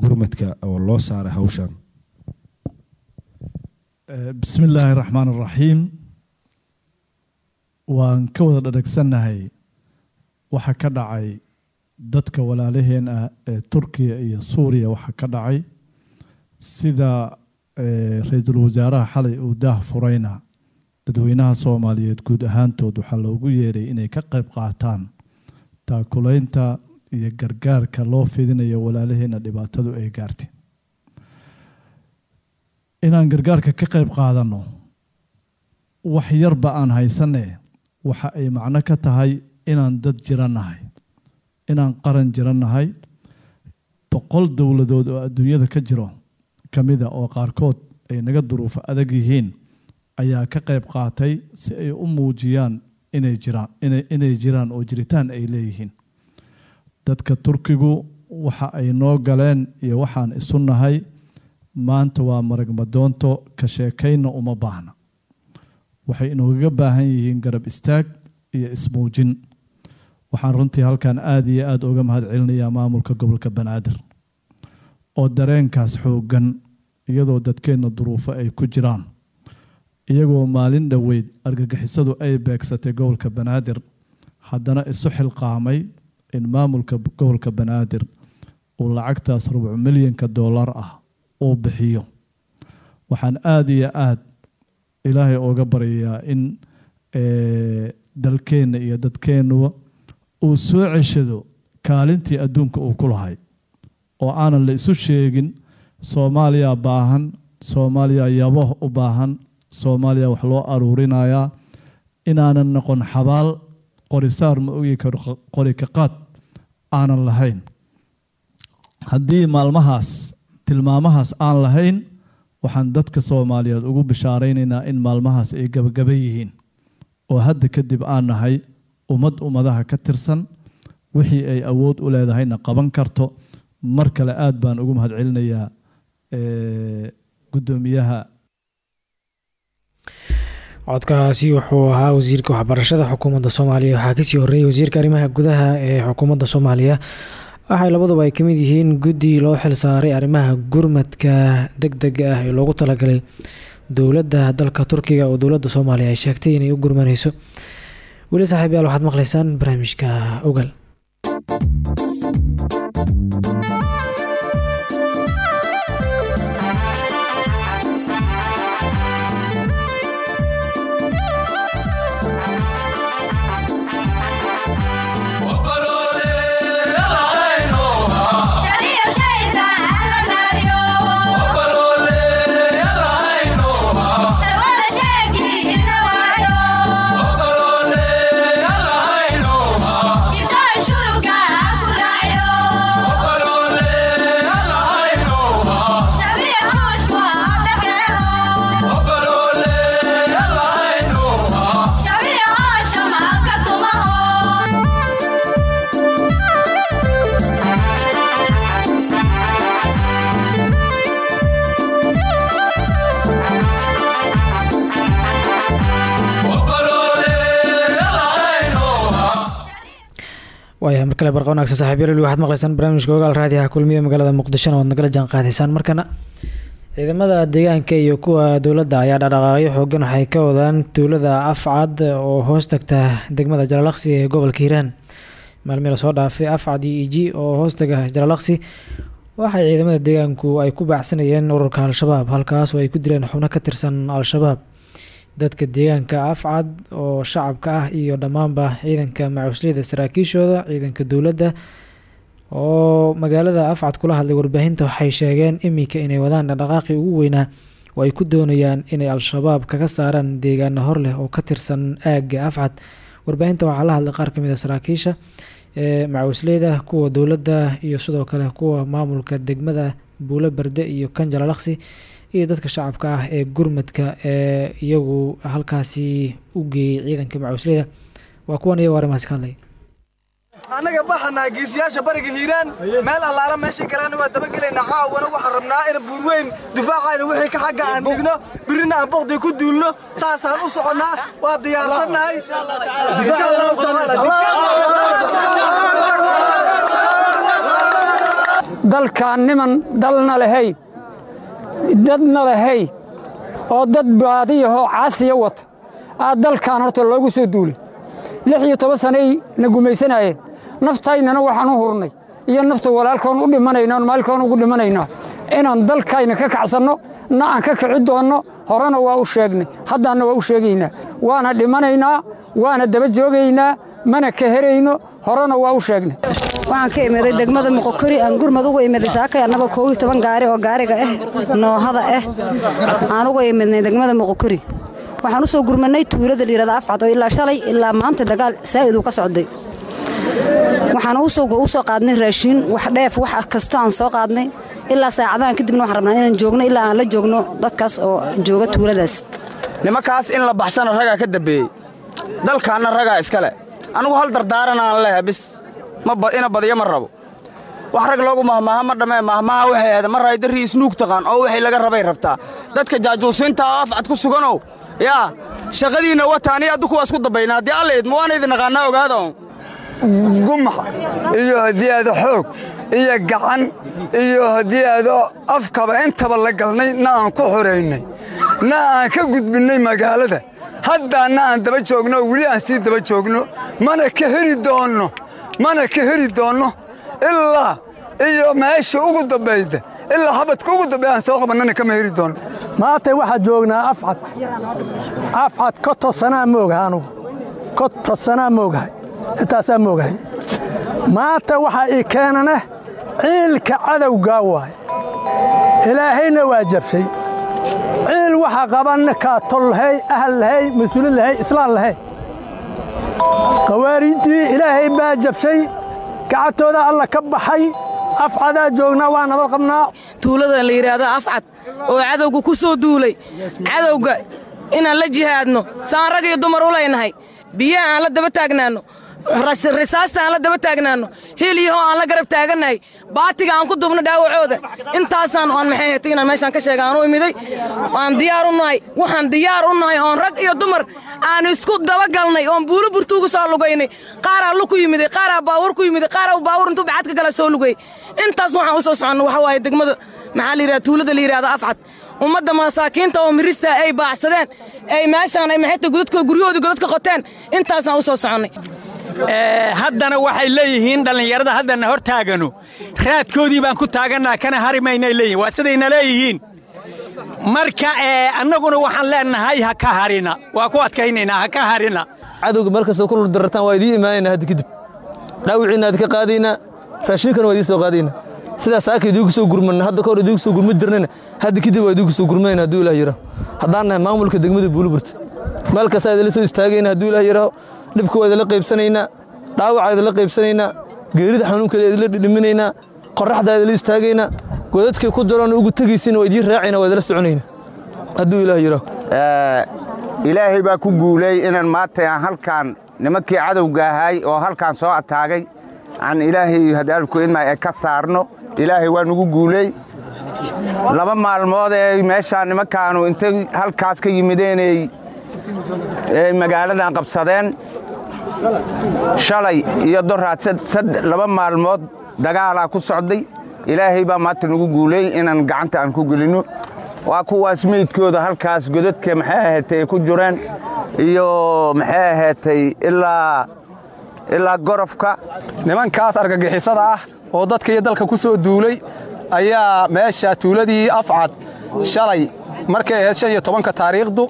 gurmadka oo loo saaray hawshan. Bismi illaahi raxmaan raxiim waan ka wada dhadhegsannahay waxa ka dhacay dadka walaalaheen ah ee turkiya iyo suuriya waxa ka dhacay. Sida eh, ra'iisul wasaaraha xalay uu daah furayna dadweynaha soomaaliyeed guud ahaantood waxaa loogu yeeray inay ka qayb qaataan taakulaynta iyo gargaarka loo fidinayo walaalaheena dhibaatadu ay gaartay. Inaan gargaarka ka qayb qaadanno wax yarba aan haysanee waxa ay macno ka tahay inaan dad jirannahay inaan qaran jirannahay. Boqol dowladood oo adduunyada ka jiro ka mida oo qaarkood ay naga duruufo adag yihiin ayaa ka qayb qaatay si ay u muujiyaan inay jiraan inay jiraan oo jiritaan ay leeyihiin. Dadka turkigu waxa ay noo galeen iyo waxaan isu nahay maanta waa maragmadoonto ka sheekayna uma baahna waxay inoogaga baahan yihiin garab istaag iyo ismuujin. Waxaan runtii halkan aada iyo aada uga mahad celinayaa maamulka gobolka banaadir oo dareenkaas xooggan iyadoo dadkeenna duruufo ay ku jiraan. Iyagoo maalin dhoweyd argagixisadu ay beegsatay gobolka banaadir haddana isu xilqaamay in maamulka gobolka banaadir uu lacagtaas rubuc milyanka dollar ah uu bixiyo. Waxaan aada iyo aada ilaahay ooga baryayaa in eh, dalkeenna iyo dadkeennuba uu soo ceshado kaalintii adduunka uu ku lahay. Oo aanan la isu sheegin soomaaliya baahan soomaaliya yabo u baahan soomaaliya wax loo aruurinayaa inaanan noqon xabaal qorisaar ma ogi karo qori ka qaad aanan lahayn. Haddii maalmahaas tilmaamahaas aan lahayn waxaan dadka soomaaliyeed ugu bishaaraynaynaa in maalmahaas ay gabagaba yihiin. Oo hadda kadib aan nahay ummad ummadaha ka tirsan wixii ay awood u leedahayna qaban karto mar kale aad baan ugu mahad celinayaa eh, guddoomiyaha. Codkaasi wuxuu ahaa wasiirka waxbarashada xukuumadda soomaaliya. Waxaa ka sii horeeyay wasiirka arrimaha gudaha ee xukuumadda soomaaliya waxay labaduba ay ka mid yihiin guddi loo xil saaray arrimaha gurmadka deg dega ah ee loogu talagalay dowladda dalka turkiga oo dowladda soomaaliya ay sheegtay inay u gurmaneyso weli saaxiib yaal waxaad maqleysaan barnaamijka ogal waaya mar kale barqa wanaagsan saaxiibyal waxaad maqlaysaan barnaamijka ogaal raadiyaha kulmiye magaalada muqdishona waad nagala jaan qaadaysaan markana ciidamada deegaanka iyo kuwa dowladda ayaa dhaqdhaqaaqyo xoogan waxay ka wadaan tuulada afcad oo hoos tagta degmada jalalaqsi ee gobolka hiiraan. Maalmii la soo dhaafay afcad iyo iji oo hoos taga jalalaqsi waxay ciidamada deegaanku ay ku baacsanayeen ururka al-shabaab halkaas oo ay ku dileen xubno ka tirsan al-shabaab dadka deegaanka afcad oo shacabka ah iyo dhammaanba ciidanka macusliyada saraakiishooda ciidanka dowladda oo magaalada afcad kula hadlay warbaahinta waxay sheegeen iminka inay wadaan dhaqdhaqaaqii ugu weynaa oo ay ku doonayaan inay al-shabaab kaga saaraan deegaano hor leh oo ka tirsan aagga afcad. Warbaahinta waxaa la hadlay qaar ka mid a saraakiisha ee macawisleyda kuwa dowladda iyo sidoo kale kuwa maamulka degmada buulo berde iyo kan jalalaqsi iyo dadka shacabka ah ee gurmadka ee iyagu halkaasi u geeyey ciidanka macawisleyda waa kuwan iyago arrimahaasi ka hadlaya annaga baxanaa geesiyaasha bariga hiiraan meel allaala meeshay galaan waa dabagelaynaa caawana waxaan rabnaa in buurweyn difaacayna wixii ka xagga aan dhigno birina aan boqdii ku duulno saasaan u soconnaa waa diyaarsannahay. Insha allahu tacaala dalkaan niman dalna lahayn dadna lahayn oo dad baadiyahoo caasiya wata aa dalkaan horta loogu soo duulay lix iyo toban sanay na gumaysanaayeen naftaynana waxaan u hurnay. Iyo nafta walaalkoon u dhimanayna oon maalkoon ugu dhimanaynaa inaan dalkayna ka kacsanno na aan ka kici doonno horena waa u sheegnay. Haddaanna waa u sheegaynaa waana dhimanaynaa waana daba joogaynaa mana ka herayno horena waa u sheegnay waxaan ka imiday degmada moqokori aan gurmad uga imiday saakay annagoo koob iyo toban gaari oo gaariga ah noohada ah aan uga imidnay degmada moqokori waxaan u gurmanay tuulada layidhahda afcad oo ilaa shalay ilaa maanta dagaal saa'id uu ka socday. Waxaan u qaadnay raashiin wax dheef wax kasto aan soo qaadnay. Ilaa saacadahan kadibna waxaan rabnaa inaan joogno ilaa aan la joogno dadkaas oo jooga tuuladaas nimankaas in la baxsana ragaa ka dambeeyey. Dalkaanna ragaa iskale anigu hal dardaaranaan leha bis ina badiyo ma rabo. Wax rag loogu mahmaaha ma dhammee mahmaha waxay ahayd ma raydari isnuug taqaan oo wixii laga rabay rabtaa. Dadka jaajuusiinta oo afcad ku suganow. Yaa shaqadiinna wata aniga addu kuwaas ku dambayna haddii alla idma waana idin naqaannaa ogaada on gumax iyo haddii aado xoog iyo gacan iyo haddii aado afkaba intaba la galnay na aan ku xoraynay na aan ka gudbinnay magaalada. Haddaanna aan daba joogno oo weli aan sii daba joogno mana ka heri doonno mana ka heri doonno ilaa iyo meesha ugu dambayda ilaa xabadka ugu dambeya aan soo qabannana kama heri doonno maanta waxaa joognaa afcad. Afcad koto sanaa moogahay anugu koto sanaa moogahay intaasaa moogahay maanta waxaa ii keenane ciilka cadowgaa waaye. Ilaahayna waa jabshay. Ciil waxa qabanna kaa tol lahay ahal lahay mas'uulin lahay islaan lahay khawaarijtii ilaahay baa jabshay gacantooda alla ka baxay afcadaa joognaa waa nabad qabnaa tuulada la yidhaahdo afcad oo cadowga ku soo duulay. Cadowga inaan la jihaadno saan rag iyo dumar u leynahay biyaha aan la daba taagnaanno risaasta aan la daba taagnaanno hiiliyahoo aan la garab taagannahay baatiga aan ku dubno dhaawacooda. Intaasaan aan maxay hetay inaan meeshaan ka sheega aan u imiday. Aan diyaar u nahay. Waxaan diyaar u nahay oon rag iyo dumar aan isku dabagalnay oon buulo burtuugu soo lugaynay. Qaaraa lu ku yimiday qaaraa baawur ku yimiday qaaraa baawur intuu bacadka gala soo lugay. Intaas waxaan u soo waxa waaye degmada maxaa la yidhahda tuulada la yidhahda afcad. Ummadda masaakiinta oo mirista ay baacsadeen ay meeshaan ay maxayta godadka guryahoodii godadka qoteen. Intaasaan u soo soconnay haddana waxay leeyihiin dhallinyarada haddana hor taagano raadkoodii baan ku taagannaa kana harimaynay leeyihiin waa sidayna leeyihiin. Marka annaguna waxaan leennahay ha ka harina. Waa ku adkaynaynaa ha ka harina. Cadowga meel kastoo ku luldarartaan waa idiin imaanaynaa hadda kadib dhaawiciinna idinka qaadaynaa raashinkana waa idiin soo qaadaynaa sidaas saaka idiinku soo gurmanna. Hadda kahor idiinku soo gurma jirnayna hadda kadib waa idiinku soo gurmanayna hadduu ilaah yidhaaho haddaan nahay maamulka degmada buuliburta meel kastaa idinla soo istaagayna hadduu ilaah yidhaaho dhibka waa idinla qaybsanaynaa dhaawacaa idinla qaybsanaynaa geerida xanuunkeeda idinla dhidhiminaynaa qorraxdaa idinla istaagaynaa godadkii ku jiroon ugu tegaysiina waa idiin raacayna waa idinla soconaynaa hadduu ilaah yidhaaho ilaahay baa ku guulay inaan maanta aan halkaan nimankii cadowga ahay oo halkaan soo ataagay aan ilaahay hadaalku idmaa ee ka saarno. Ilaahay waa nugu guuley laba maalmood ee meeshaan nimankaanu intay halkaas ka yimideenay magaaladan qabsadeen shalay iyo doraad laba maalmood dagaalaa ku socday. Ilaahay baa maanta nagu guuleey inaan gacanta aan ku gelinno waa kuwaas meydkooda halkaas godadka maxay ahaatay ay ku jireen iyo maxay ahaatay ilaa gorofka. Nimankaas argagixisada ah oo dadka iyo dalka ku soo duulay ayaa meesha tuuladii afcad shalay markay ahayd shan iyo tobanka taariikhdu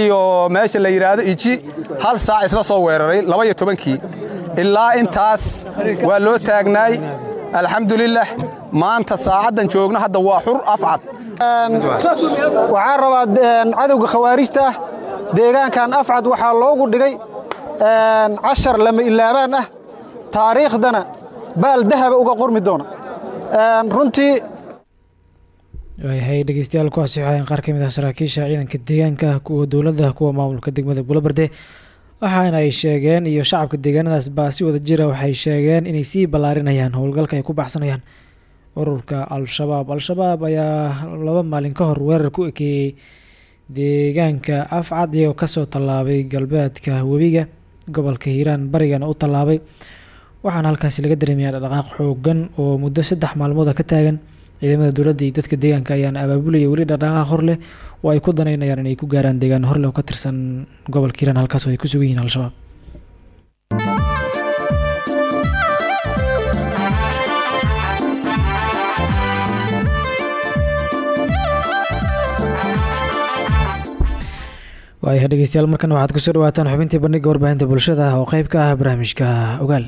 iyo meesha la yidhaahdo iji hal saac isla soo weeraray laba iyo tobankii. Ilaa intaas waa loo taagnaay alxamdulilah maanta saacaddan joogno hadda waa xur afcad. Waxaan rabaa cadowga khawaarijta ah deegaankan afcad waxaa loogu dhigay cashar lama ilaabaan ah. Taariikhdana baal dahaba uga qormi doona. Runtii waayahay dhegeystayaal kuwaasi waxaa qaar ka mid ah saraakiisha ciidanka deegaanka kuwa dowladda kuwa maamulka degmada bulobarde waxaana ay sheegeen iyo shacabka deegaanadaas baa si wada jira waxay sheegeen inay sii ballaarinayaan howlgalka ay ku baxsanayaan. Ururka al-shabaab. Al-shabaab ayaa laba maalin ka hor weerar ku ekeeyey deegaanka afcad iyagoo ka soo tallaabay galbeedka webiga gobolka hiiraan barigana u tallaabay. Waxaana halkaasi laga dareemayaa dhaqdhaqaaq xoogan oo muddo saddex maalmooda ka taagan ciidamada dowladda iyo dadka deegaanka ayaana abaabulaya. Weli dhaqdhaqaaq hor leh oo ay ku danaynayaan inay ku gaaraan deegaan horleh oo ka tirsan gobolka hiiraan halkaas oo ay ku sugan yihiin al-shabaab. Waayahay dhegeystayaal markan waxaad ku soo dhawaataan xubintii bandhiga warbaahinta bulshada oo qeyb ka ah barnaamijka ogaal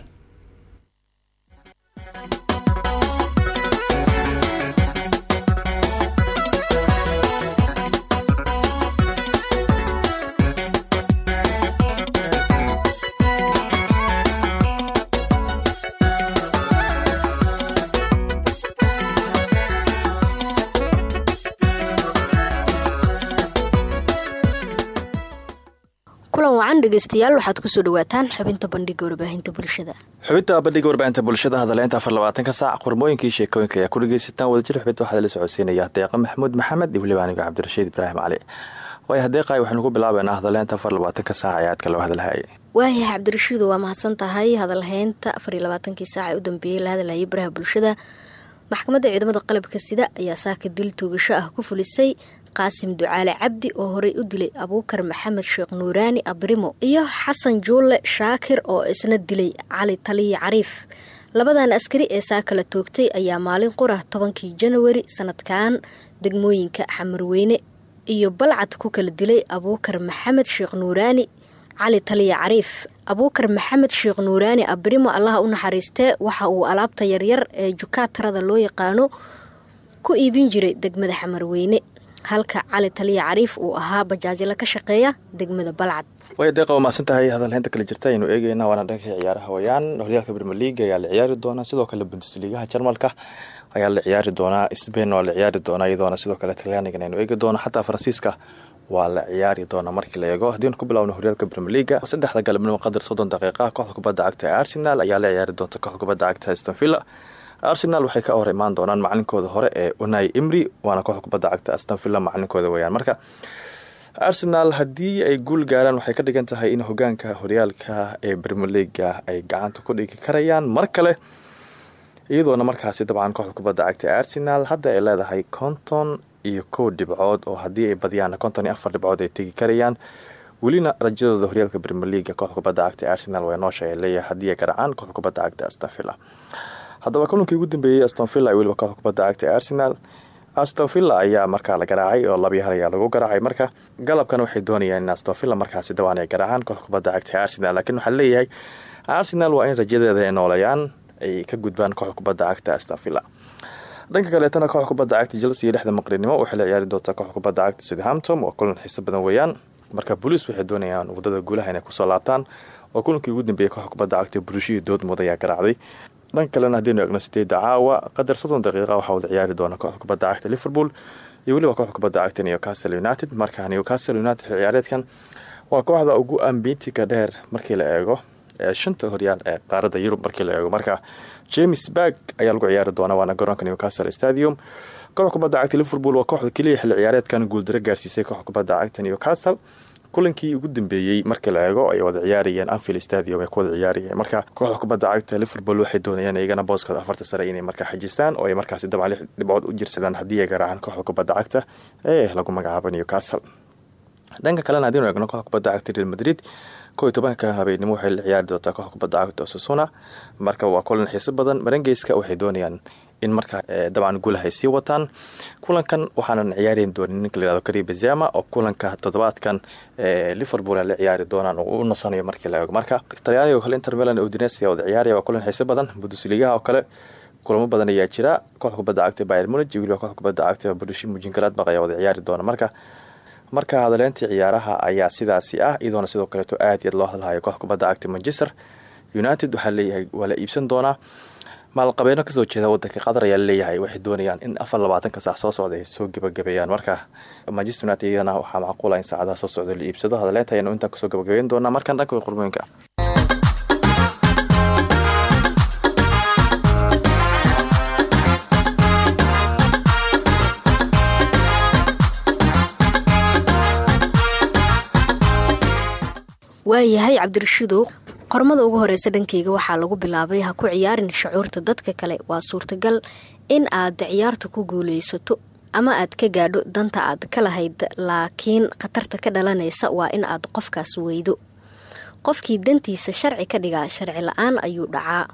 dhegeystayaal waxaad ku soo dhawaataan xubinta bandhiga warbaahinta bulshada. Xubinta bandhiga warbaahinta bulshada hadaleynta afar labaatanka saac qormooyinkii sheekooyinka ayaa ku dhegeysataan wadajir xubinta waxaa la socodsiinaya deeqa maxamuud maxamed iyo weliba aniga cabdirashiid ibraahim cali waaya deeqay waxaanu ku bilaabeynaa hadaleynta afar labaatanka saac ee aadka loo hadalhayay waayahay cabdirashiidu waa mahadsan tahay hadalhaynta afar iyo labaatankii saac ee u dambeeyey la hadalhayay baraha bulshada. Maxkamadda ciidamada qalabka sida ayaa saaka dil tuugasho ah ku fulisay qaasim ducaale cabdi oo horey u dilay abuukar maxamed sheekh nuuraani abrimo iyo xasan juulle shaakir oo isna dilay cali taliya cariif. Labadan askari ee saaka la toogtay ayaa maalin qura tobankii janawari sanadkan. Degmooyinka xamarweyne iyo balcad ku kala dilay abuukar maxamed sheekh nuuraani cali taliya cariif. Abuukar maxamed sheekh nuuraani abrimo allaha u naxariistee waxa uu alaabta yaryar ee jukaatarada loo yaqaano ku iibin jiray degmada xamarweyne halka cali taliya cariif uu ahaa bajaajilo ka shaqeeya degmada balcad. Waaya deeqa waa tahay hadalheynta kala jirta aynu eegeyna waana dhankii ciyaaraha wayaan. Horyaalka brmer league ayaa la ciyaari doonaa sidoo kale bundesligaha jarmalka ayaa la ciyaari doonaa sbain waa la ciyaari doonaa iyadoona sidoo kale talyaanigan aynu eegi doono xataa faransiiska waa la ciyaari doonaa markii la eego. Haddiinu ku bilowno horyaalka brmer leaga saddexda galabnimo qadar soddon daqiiqa kooxda kubadda cagta ee arsenal ayaa la ciyaari doonta kooxda kubadda cagta astonvilla arsenal waxay ka hor imaan doonaan macalinkooda hore ee unai imri waana kooxda kubadda cagta astonvilla macalinkooda weyaan marka arsenal haddii ay guul gaaraan waxay ka dhigan in hogaanka horyaalka ee brmer leaga ay gacanta ku dhigi karayaan mar kale iyadoona markaasi dabcan kooxda kubadda cagta arsenal hadda ay leedahay konton iyo kow dhibcood oo haddii ay badiyaan konton iyo afar dhibcood ay tegi karayaan. Welina rajadooda horyaalka brmer leaga kooxda kubadda cagta arsenal waa noosha ay leeyahay haddii ay garaacaan kooxda kubadda cagta astonvilla haddaba kulankii ugu dambeeyey astonvilla iyo weliba kooxda kubadda cagta ee arsenal astonvilla ayaa markaa la garaacay oo labiyo hal ayaa lagu garaacay. Marka galabkan waxay doonayaan in astonvilla markaasi dabaan ay garaacaan kooxda cagta ee arsenal. Laakiin waxaa leeyahay arsenal waa in rajadeeda ay noolayaan ay ka gudbaan kooxda kubadda cagta astonvilla dhanka kaleetana kooxda cagta chelsea iyo lixda maqrinimo waxay la ciyaari doontaa kooxda cagta southampton waa kulan xiiso badan weeyaan. Marka booliis waxay doonayaan waddada guulaha inay ku soo laabtaan oo kulankii ugu dambeeyey kooxda cagta burushihii doodmood ayaa garaacday dhanka kalena haddiinu eegno sideedda caawa qadar soddon daqiiqa waxaa wada ciyaari doona kooxda kubadda cagta liverpool. Iyo weliba kooxda kubadda cagta newcastle united. Marka newcastle united ciyaareedkan waa kooxda ugu ambiintiga dheer markii la eego ee shanta horyaal ee qaaradda yurub markii la eego. Marka james barg ayaa lagu ciyaari doona waana garoonka newcastle stadium. Kooxda kubadda cagta liverpool waa kooxda keliya xilli ciyaareedkan guuldaro gaarsiisay kooxda kubadda cagta newcastle kulankii ugu dambeeyey marka la eego ay wada ciyaarayeen anfield stadium ay ku wada marka kooxda kubadda cagta liverpool waxay doonayaan iyagana booskooda afarta sare inay markaa xajistaan oo ay markaasi dabcan lix dhibcood u jirsadaan haddii ay garaacaan kooxda kubadda cagta ee lagu magacaabo newcastle. Dhanka kalena haddiinu eegno kooxda kubadda cagta real madrid kow iyo habeenimo waxay la ciyaari doontaa kooxda kubadda cagta osasuna. Marka waa kulan xiiso badan marangeyska waxay doonayaan in markaa dabcan guulaha ay sii wataan. Kulankan waxaanan ciyaari doonin ninka layihahdo karim benzema oo kulanka toddobaadkan liverpool ay la ciyaari doonaan oo u nasanayo markii la eego. Marka talyaaniga kale inter milan udinese wada ciyaaraya waa kulan xiiso badan. Bundesligaha oo kale kulamo badan ayaa jira. Kooxda kubadda cagta bayern iyo weliba kooxda kubadda cagta borussia mönchengladbach ayaa wada ciyaari doona. Marka marka hadaleyntii ciyaaraha ayaa sidaasi ah iyadoona sidoo kaleeto aad iyaad loo hadlahayo kooxda cagta manchester united. Waxaa leeyahay waa la iibsan doonaa maalqabeeno ka soo jeeda wadanka qatar ayaa leeyahay waxay doonayaan in afar labaatanka saac soo socda ay soo gebagabeeyaan marka manchester united iyadana waxaa macquula in saacadaha soo socda la iibsado. Hadaleynta ayaanu intaan ku soo gebagabeyn doonaa. Markaan dhanka qurmooyinka waayahay cabdirashiidow qormada ugu horeysa dhankeyga waxaa lagu bilaabay ha ku ciyaarin shucuurta dadka kale. Waa suurtagal in aad ciyaarta ku guuleysato ama aad ka gaadho danta aad ka lahayd laakiin khatarta ka dhalanaysa waa in aad qofkaas weydo. Qofkii dantiisa sharci ka dhigaa sharci la'aan ayuu dhacaa.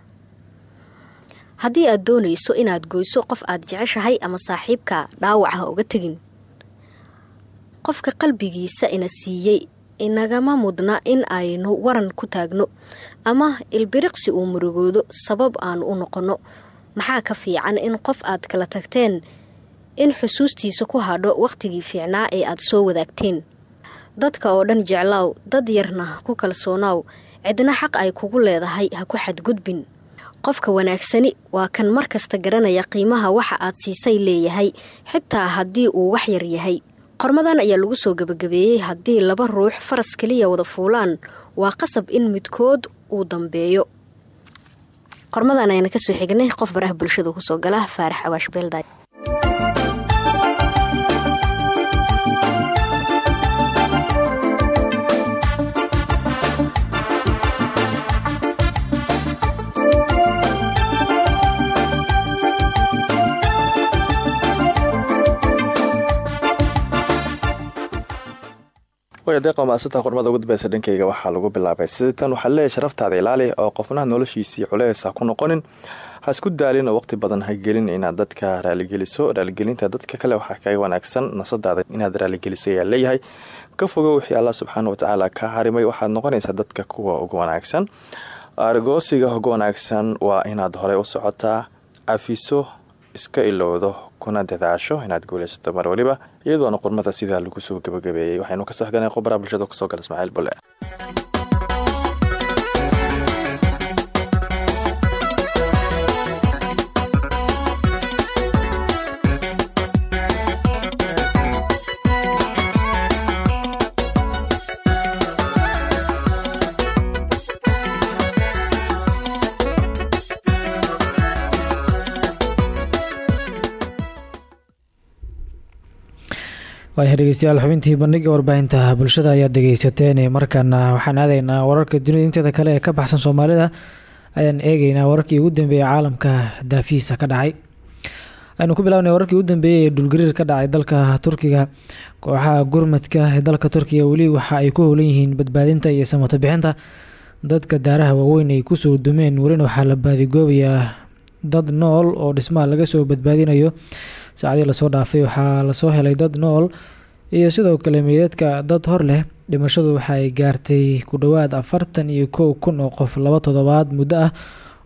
Haddii aad doonayso inaad goyso qof aad jeceshahay ama saaxiibka dhaawac ha uga tegin qofka qalbigiisa ina siiyey inagama mudna in aynu waran ku taagno ama ilbiriqsi uu murugoodo sabab aan u noqonno. Maxaa ka fiican in qof aad kala tagteen in xusuustiisa ku hadho wakhtigii fiicnaa ee aad soo wadaagteen? Dadka oo dhan jeclaaw dad yarna ku kalsoonaaw cidna xaq ay kugu leedahay ha ku xadgudbin. Qofka wanaagsani waa kan mar kasta garanaya qiimaha waxa aad siisay leeyahay xitaa haddii uu wax yar yahay qormadan ayaa lagu soo gebagabeeyey haddii laba ruux faras keliya wada fuulaan. Waa qasab in midkood uu dambeeyo. Qormadan ayana ka soo xignay qof baraha bulshada ku soo gala faarax awaash beelday deeqa maasanta qormada ugu dambeysa dhankeyga waxaa lagu bilaabay sidatan waxaa leeyahay sharaftaada ilaali oo qofnaha noloshiisii culeys ha ku noqonin. Ha isku daalin oo waqti badan ha gelin inaad dadka raaligeliso raaligelinta dadka kale waxaa kaga wanaagsan nasadaada inaad raaligeliso ayaa leeyahay. Ka fogo wixii allah subxaana watacaala ka harimay waxaad noqonaysaa dadka kuwa ugu wanaagsan. Argoosiga ugu wanaagsan waa inaad horey u socotaa cafiso iska ilowdo kuna dadaasho inaad guuleysato mar waliba iyadoona qormada sidaa lagu soo gebagabeeyey waxaynu ka soo xigana qobaraa bulshada ku soo gala ismaaciil bulle waaya dhegeystayaal xubintii bandhiga warbaahinta bulshada ayaad dhegeysateen markaana waxaan aadaynaa wararka dunida inteeda kale ee ka baxsan soomaalida ayaan eegeynaa wararkii ugu dambeeyey caalamka daafihiisa ka dhacay. Aynu ku bilaabnay wararkii ugu dambeeyey ee dhulgariir ka dhacay dalka turkiga kooxaha gurmadka ee dalka turkiga weli waxa ay ku howlan yihiin badbaadinta iyo samato bixinta dadka daaraha waaweyn ay ku soo dumeen welina waxaa la baadigoobayaa dad nool oo dhismaha laga soo badbaadinayo saacadii la soo dhaafay waxaa la soo helay dad nool. Iyo sidoo kale meydadka dad hor leh dhimashadu waxa ay gaartay ku dhowaad afartan iyo kow kun oo qof laba toddobaad muddo ah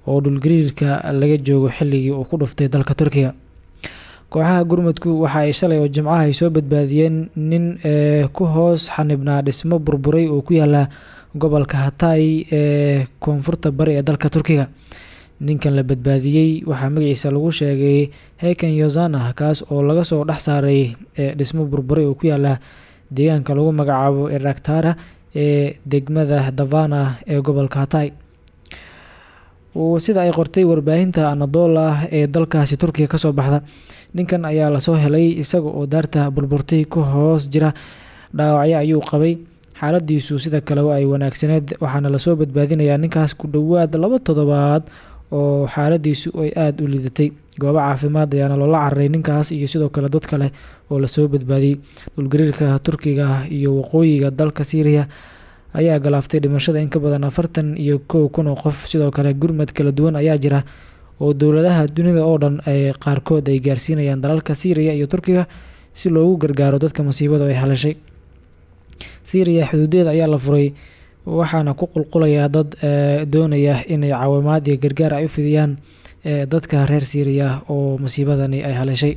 oo dhulgariirka laga joogo xilligii uu ku dhuftay dalka turkiga. Kooxaha gurmudku waxa ay shalay oo jimcaha ay soo badbaadiyeen nin ee ku hoos xanibnaa dhismo burburay oo ku yaalla gobolka hatay ee koonfurta bari ee dalka turkiga ninkan la badbaadiyey waxaa magaciisa lagu sheegay hekan yozana kaas oo laga soo dhex saaray dhismo burburay oo ku yaalla deegaanka lagu magacaabo eraktara ee degmada davana ee gobolka hatay. Sida ay qortay warbaahinta anadola ee dalkaasi turkiga ka soo baxda. Ninkan ayaa la soo helay isaga oo daarta burburtay ku hoos jira dhaawacyo ayuu qabay. Xaaladiisu sida kale ay wanaagsaneed waxaana la soo badbaadinayaa ninkaas ku dhowaad laba toddobaad oo xaaladiisu ay aada u lidatay. Goobo caafimaad ayaana loola cararay ninkaas iyo sidoo kale dad kale oo la soo badbaadiyey dhulgariirka turkiga iyo waqooyiga dalka syriya ayaa galaaftay dhimashada in ka badan afartan iyo kow kun oo qof. Sidoo kale gurmad kala duwan ayaa jira oo dowladaha dunida oo dhan ay qaarkood ay gaarsiinayaan dalalka syriya iyo turkiga si loogu gargaaro dadka masiibada ay halashay syriya xuduudeeda ayaa la furay waxaana ku qulqulaya dad doonaya inay caawimaad iyo gargaar ay u fidiyaan dadka reer syriya oo masiibadani ay haleeshay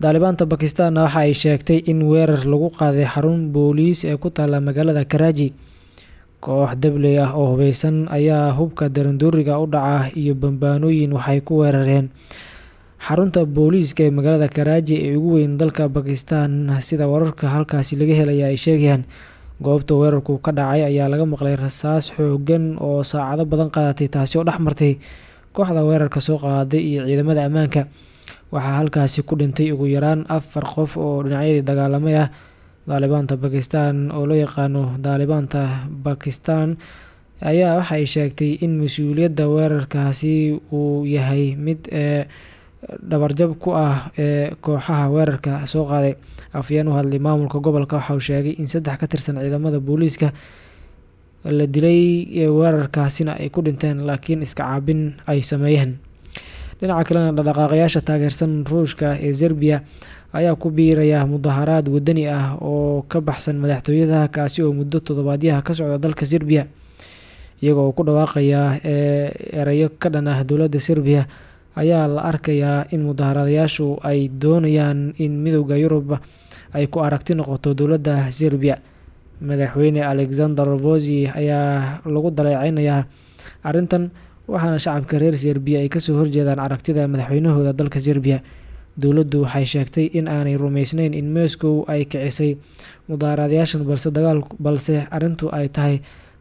daalibaanta bakistanna waxa ay sheegtay in weerar lagu qaaday xarun booliis ee ku taalla magaalada karaaji koox dabley ah oo hubeysan ayaa hubka darandooriga u dhaca iyo bambaanooyin waxay ku weerareen. Xarunta booliiska ee magaalada karaaji ee ugu weyn dalka bakistan sida wararka halkaasi laga helaya ay sheegayaan goobta weerarku ka dhacay ayaa laga maqlay rasaas xoogan oo saacado badan qaadatay taasi oo dhex martay kooxda weerarka soo qaaday iyo ciidamada ammaanka. Waxaa halkaasi ku dhintay ugu yaraan afar qof oo dhinacyadii dagaalamay ah daalibaanta bakistan oo loo yaqaano daalibaanta bakistan ayaa waxa ay sheegtay in mas'uuliyadda weerarkaasi uu yahay mid ee dhabarjab ku ah ee kooxaha weerarka soo qaaday. Afyeen u hadlay maamulka gobolka waxa uu sheegay in saddex ka tirsan ciidamada booliiska la dilay weerarkaasina ay ku dhinteen laakiin iska caabin ay sameeyeen. Dhinaca kalena dhaqaaqayaasha taageersan ruushka ee serbiya ayaa ku biiraya mudaharaad wadani ah oo ka baxsan madaxtooyada kaasi oo muddo toddobaadyaha ka socda dalka serbiya iyagoo ku dhawaaqaya erayo ka dhan ah dowladda serbiya ayaa la arkayaa in mudaharadayaashu ay doonayaan in midowda yurub ay ku aragti noqoto dowladda serbiya madaxweyne alexander vosi ayaa lagu daleeceynayaa arrintan waxaana shacabka reer serbiya ay ka soo horjeedaan aragtida madaxweynahooda dalka serbiya dowladdu waxay sheegtay in aanay rumeysneyn in moscow ay kicisay mudaharadayaashan balse dagaal balse arrintu ay tahay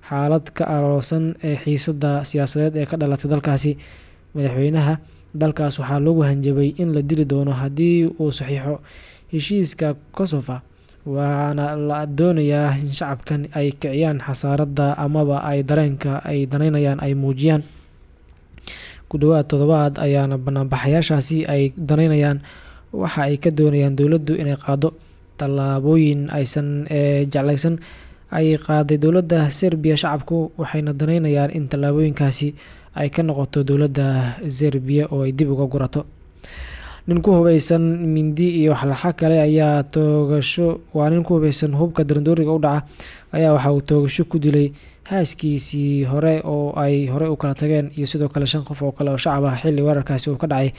xaalad ka aroosan ee xiisada siyaasadeed ee ka dhalatay dalkaasi. Madaxweynaha dalkaas waxaa lagu hanjabay in la dili doono haddii uu saxiixo heshiiska kosofa waxaana la doonayaa in shacabkan ay kiciyaan xasaaradda amaba ay dareenka ay danaynayaan ay muujiyaan. Ku dhowaad toddobaad ayaana banaanbaxayaashaasi ay danaynayaan. Waxa ay ka doonayaan dowladdu inay qaado tallaabooyin aysan jeclaysan. Ay qaaday dowladda serbiya shacabku waxayna danaynayaan in tallaabooyinkaasi ay ka noqoto dowladda serbiya oo ay dib uga gurato. Nin ku hubeysan mindi iyo waxlaxa kale ayaa toogasho waa nin ku hubeysan hubka darandooriga u dhaca ayaa waxa uu toogasho ku dilay haaskiisii hore oo ay horey u kala tageen iyo sidoo kale shan qof oo kale oo shacab ah xilli weerarkaasi uu ka dhacay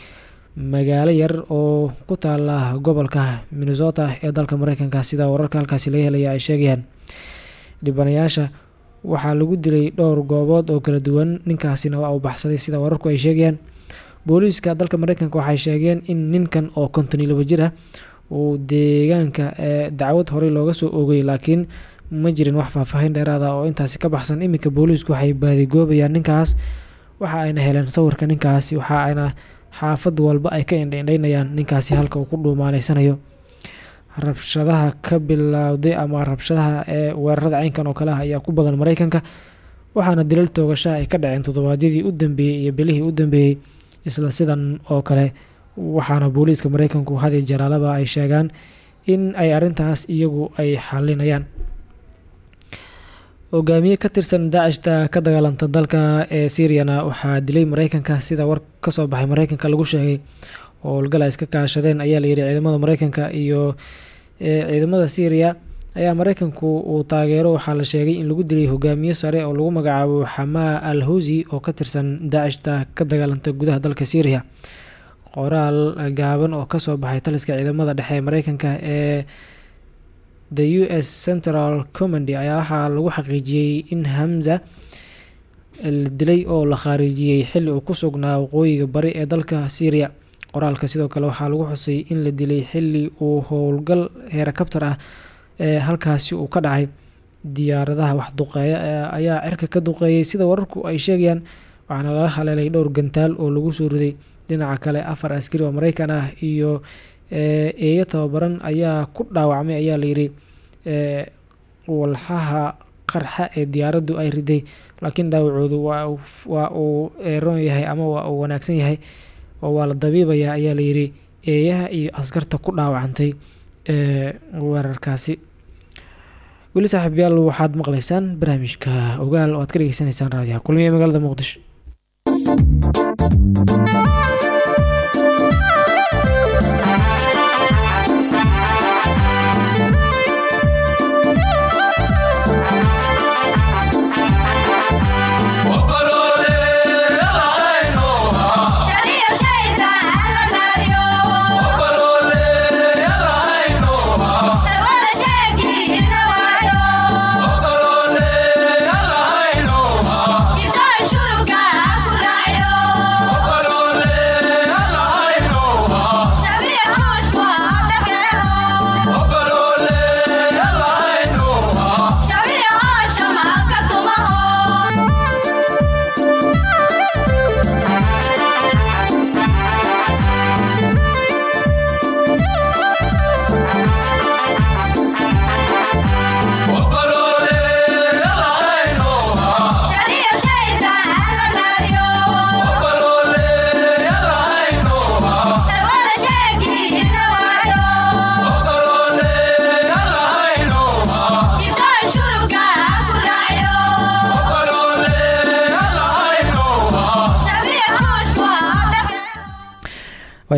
magaalo yar oo ku taala gobolka minnesota ee dalka mareykanka sida wararka halkaasi laga helaya ay sheegayaan. Dhibanayaasha waxaa lagu dilay dhowr goobood oo kala duwan. Ninkaasina waa uu baxsaday sida wararku ay sheegayaan. Booliiska dalka mareykanka waxay sheegeen in ninkan oo konton iyo labo jir ah uu deegaanka ee dacwad horey looga soo oogay laakiin ma jirin wax faahfaahin dheeraada oo intaasi ka baxsan iminka booliisku waxay baadigoobayaan ninkaas. Waxa ayna heleen sawirka ninkaasi waxa ayna xaafad walba ay ka indhaindhaynayaan ninkaasi halka uu ku dhuumaaleysanayo rabshadaha ka bilowday ama rabshadaha ee weerarada caynkan oo kale ah ayaa ku badan mareykanka waxaana dilal toogashaha ay ka dhaceen toddobaadyadii u dambeeyey iyo bilihii u dambeeyey isla sidan oo kale. Waxaana booliiska mareykanku hadiyo jaraalaba ay sheegaan in ay arrintaas iyagu ay xalinayaan hogaamiye ka tirsan daacishta ka dagaalanta dalka ee syriana waxaa dilay mareykanka sida war ka soo baxay mareykanka lagu sheegay. Oo howlgal iska kaashadeen ayaa layidhi ciidamada mareykanka iyo ciidamada syriya ayaa mareykanku uu taageero waxaa la sheegay in lagu dilay hogaamiye sare oo lagu magacaabo xamaa al husi oo ka tirsan daacishta ka dagaalanta gudaha dalka syriya qoraal gaaban oo ka soo baxay taliska ciidamada dhexe ee mareykanka ee the u s central command ayaa waxaa lagu xaqiijiyey in hamza la dilay oo la khaarijiyey xilli uu ku sugnaa waqooyiga bari ee dalka syriya qoraalka sidoo kale waxaa lagu xusay in la dilay xilli uu howlgal heerokabtar ah ee halkaasi uu ka dhacay. Diyaaradaha wax duqeeya ayaa cirka ka duqeeyay sida wararku ay sheegayaan waxaana laga haleelay dhowr gantaal oo lagu soo riday. Dhinaca kale afar askari oo mareykan ah iyo eeyo tababaran ayaa ku dhaawacmay ayaa layidhi walxaha qarxa ee diyaaraddu ay riday. Laakiin dhaawacoodu waa waa uu roon yahay ama waa uu wanaagsan yahay oo waa la dabiibayaa ayaa layidhi eeyaha iyo askarta ku dhaawacantay ee weerarkaasi. Weli saaxiibayaal waxaad maqlaysaan barnaamijka ogaal oo aad ka dhegeysanaysaan raadiyaha kulmiye magaalada muqdisho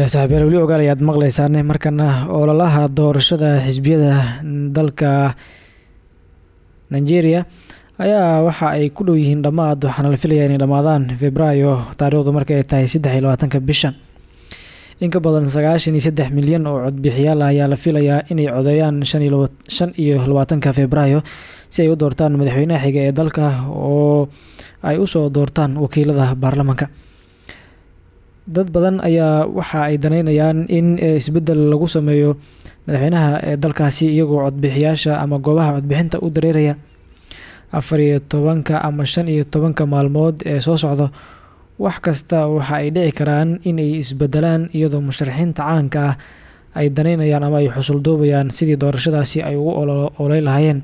waaya saaxiibyaal weli ogaal ayaad maqleysaane markana ololaha doorashada xisbiyada dalka nigeria ayaa waxa ay ku dhow yihiin dhammaad waxaana la filayaa inay dhammaadaan februaayo taariikhdu marka ay tahay saddex iyo labaatanka bishan. In ka badan sagaashan iyo saddex milyan oo codbixiyaal ah ayaa la filayaa inay codeeyaan shan iyo labaatanka februaayo si ay u doortaan madaxweynaha xiga ee dalka oo ay u soo doortaan wakiilada baarlamaanka dad badan ayaa waxa ay daneynayaan in isbeddel lagu sameeyo madaxweynaha ee dalkaasi iyagoo codbixiyaasha ama goobaha codbixinta u dareeraya afar iyo tobanka ama shan iyo tobanka maalmood ee soo socda. Wax kasta waxa ay dhici karaan inay isbedelaan iyadoo musharaxiinta caanka ah ay daneynayaan ama ay xusuldoobayaan sidii doorashadaasi ay ugu oley lahaayeen.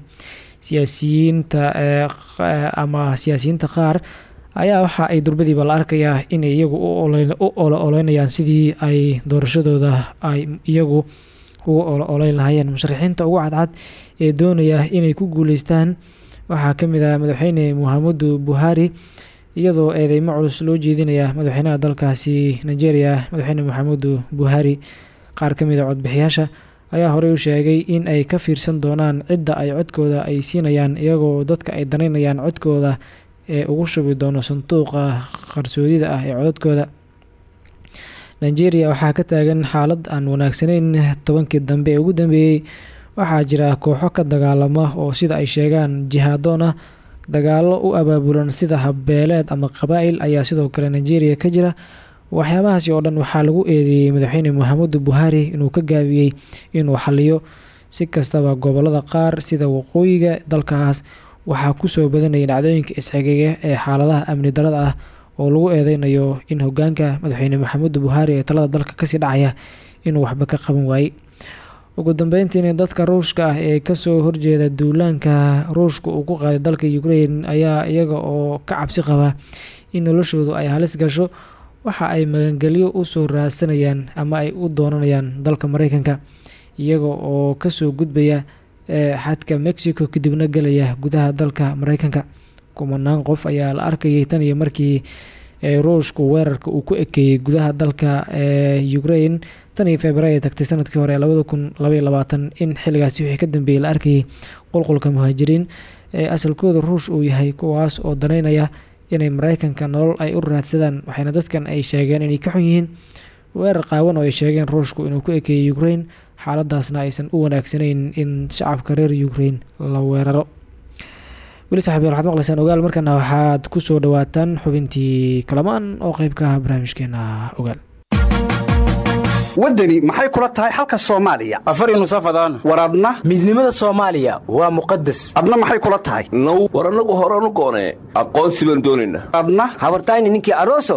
Siyaasiyiinta ama siyaasiyiinta qaar ayaa waxa ay durbadiiba la arkayaa inay iyagu u olo oleynayaan sidii ay doorashadooda ay iyagu ugu olo oleyn lahaayeen. Musharaxiinta ugu cadcad ee doonaya inay ku guuleystaan waxaa ka mid ah madaxweyne muhammadu buhari iyadoo eedeymo culus loo jeedinaya madaxweynaha dalkaasi nigeria madaxweyne muxamedu buhari. Qaar ka mid a codbixiyaasha ayaa horey u sheegay in ay ka fiirsan doonaan cidda ay codkooda ay siinayaan iyagoo dadka ay daneynayaan codkooda ee ugu shubi doono sanduuqa qarsoodida ah ee codadkooda. Nigeria waxaa ka taagan xaalad aan wanaagsaneyn tobankii dambe ee ugu dambeeyey. Waxaa jira kooxo ka dagaalama oo sida ay sheegaan jihaadoon dagaalo u abaabulan sida habbeeleed ama qabaa'il ayaa sidoo kale nigeria ka jira. Waxyaabahaasi oo dhan waxaa lagu eedeeyey madaxweyne muhammadu buhari inuu ka gaabiyey inuu xaliyo si kastaba gobollada qaar sida waqooyiga dalkaas waxaa ku soo badanayay dhacdooyinka isxigiga ee xaaladaha amni darada ah oo lagu eedeynayo in hogaanka madaxweyne maxamudu buhari ee talada dalka ka sii dhacaya inuu waxba ka qaban waayey ugu dambeyntiina dadka ruushka ah ee ka soo horjeeda duulaanka ruushka uu ku qaaday dalka ukraine ayaa iyaga oo ka cabsi qaba in noloshoodu ay halis gasho waxa ay magangelyo u soo raadsanayaan ama ay u doonanayaan dalka mareykanka iyaga oo ka soo gudbaya xadka mexico kadibna gelaya gudaha dalka mareykanka kumanaan qof ayaa la arkayay tan iyo markii ruushku weerarka uu ku ekeeyey gudaha dalka ukraine tan iyo februaayo tagtay sannadkii hore labada kun labaiyo labaatan in xilligaasi wixii ka dambeeyey la arkayay qulqulka muhaajiriin. Asalkooda ruush uu yahay kuwaas oo daneynaya inay mareykanka nolol ay u raadsadaan waxayna dadkan ay sheegeen inay ka xun yihiin weerar qaawan oo ay sheegeen ruushku inuu ku ekeeyey ukraine xaaladaasna aysan u wanaagsanayn in shacabka reer ukraine la weeraro. Weli saxabiyaal waxaad maqlaysaan ogaal. Markana waxaad ku soo dhawaataan xubintii kalamaan oo qeyb ka ah barnaamijkeena ogaal. Waddani maxay kula tahay xalka soomaaliya? Afari nusafadaan war adna? Midnimada soomaaliya waa muqadas adna maxay kula tahay? Now war annagu horanu goonee aqoonsi baan doonaynaa. Adna? Habartayni ninkii aroso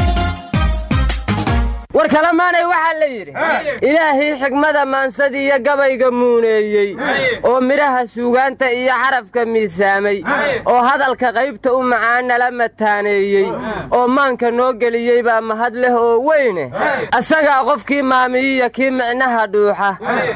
war kalamaanay waxaa la yidhi ilaahii xigmada maansadii iyo gabayga muuneeyey oo midhaha suugaanta iyo xarafka miisaamay oo hadalka qaybta u macaan nala mataaneeyey oo maanka noo geliyey baa mahad leh oo weyne. Asagaa qofkii maamiyiya kii micnaha dhuuxa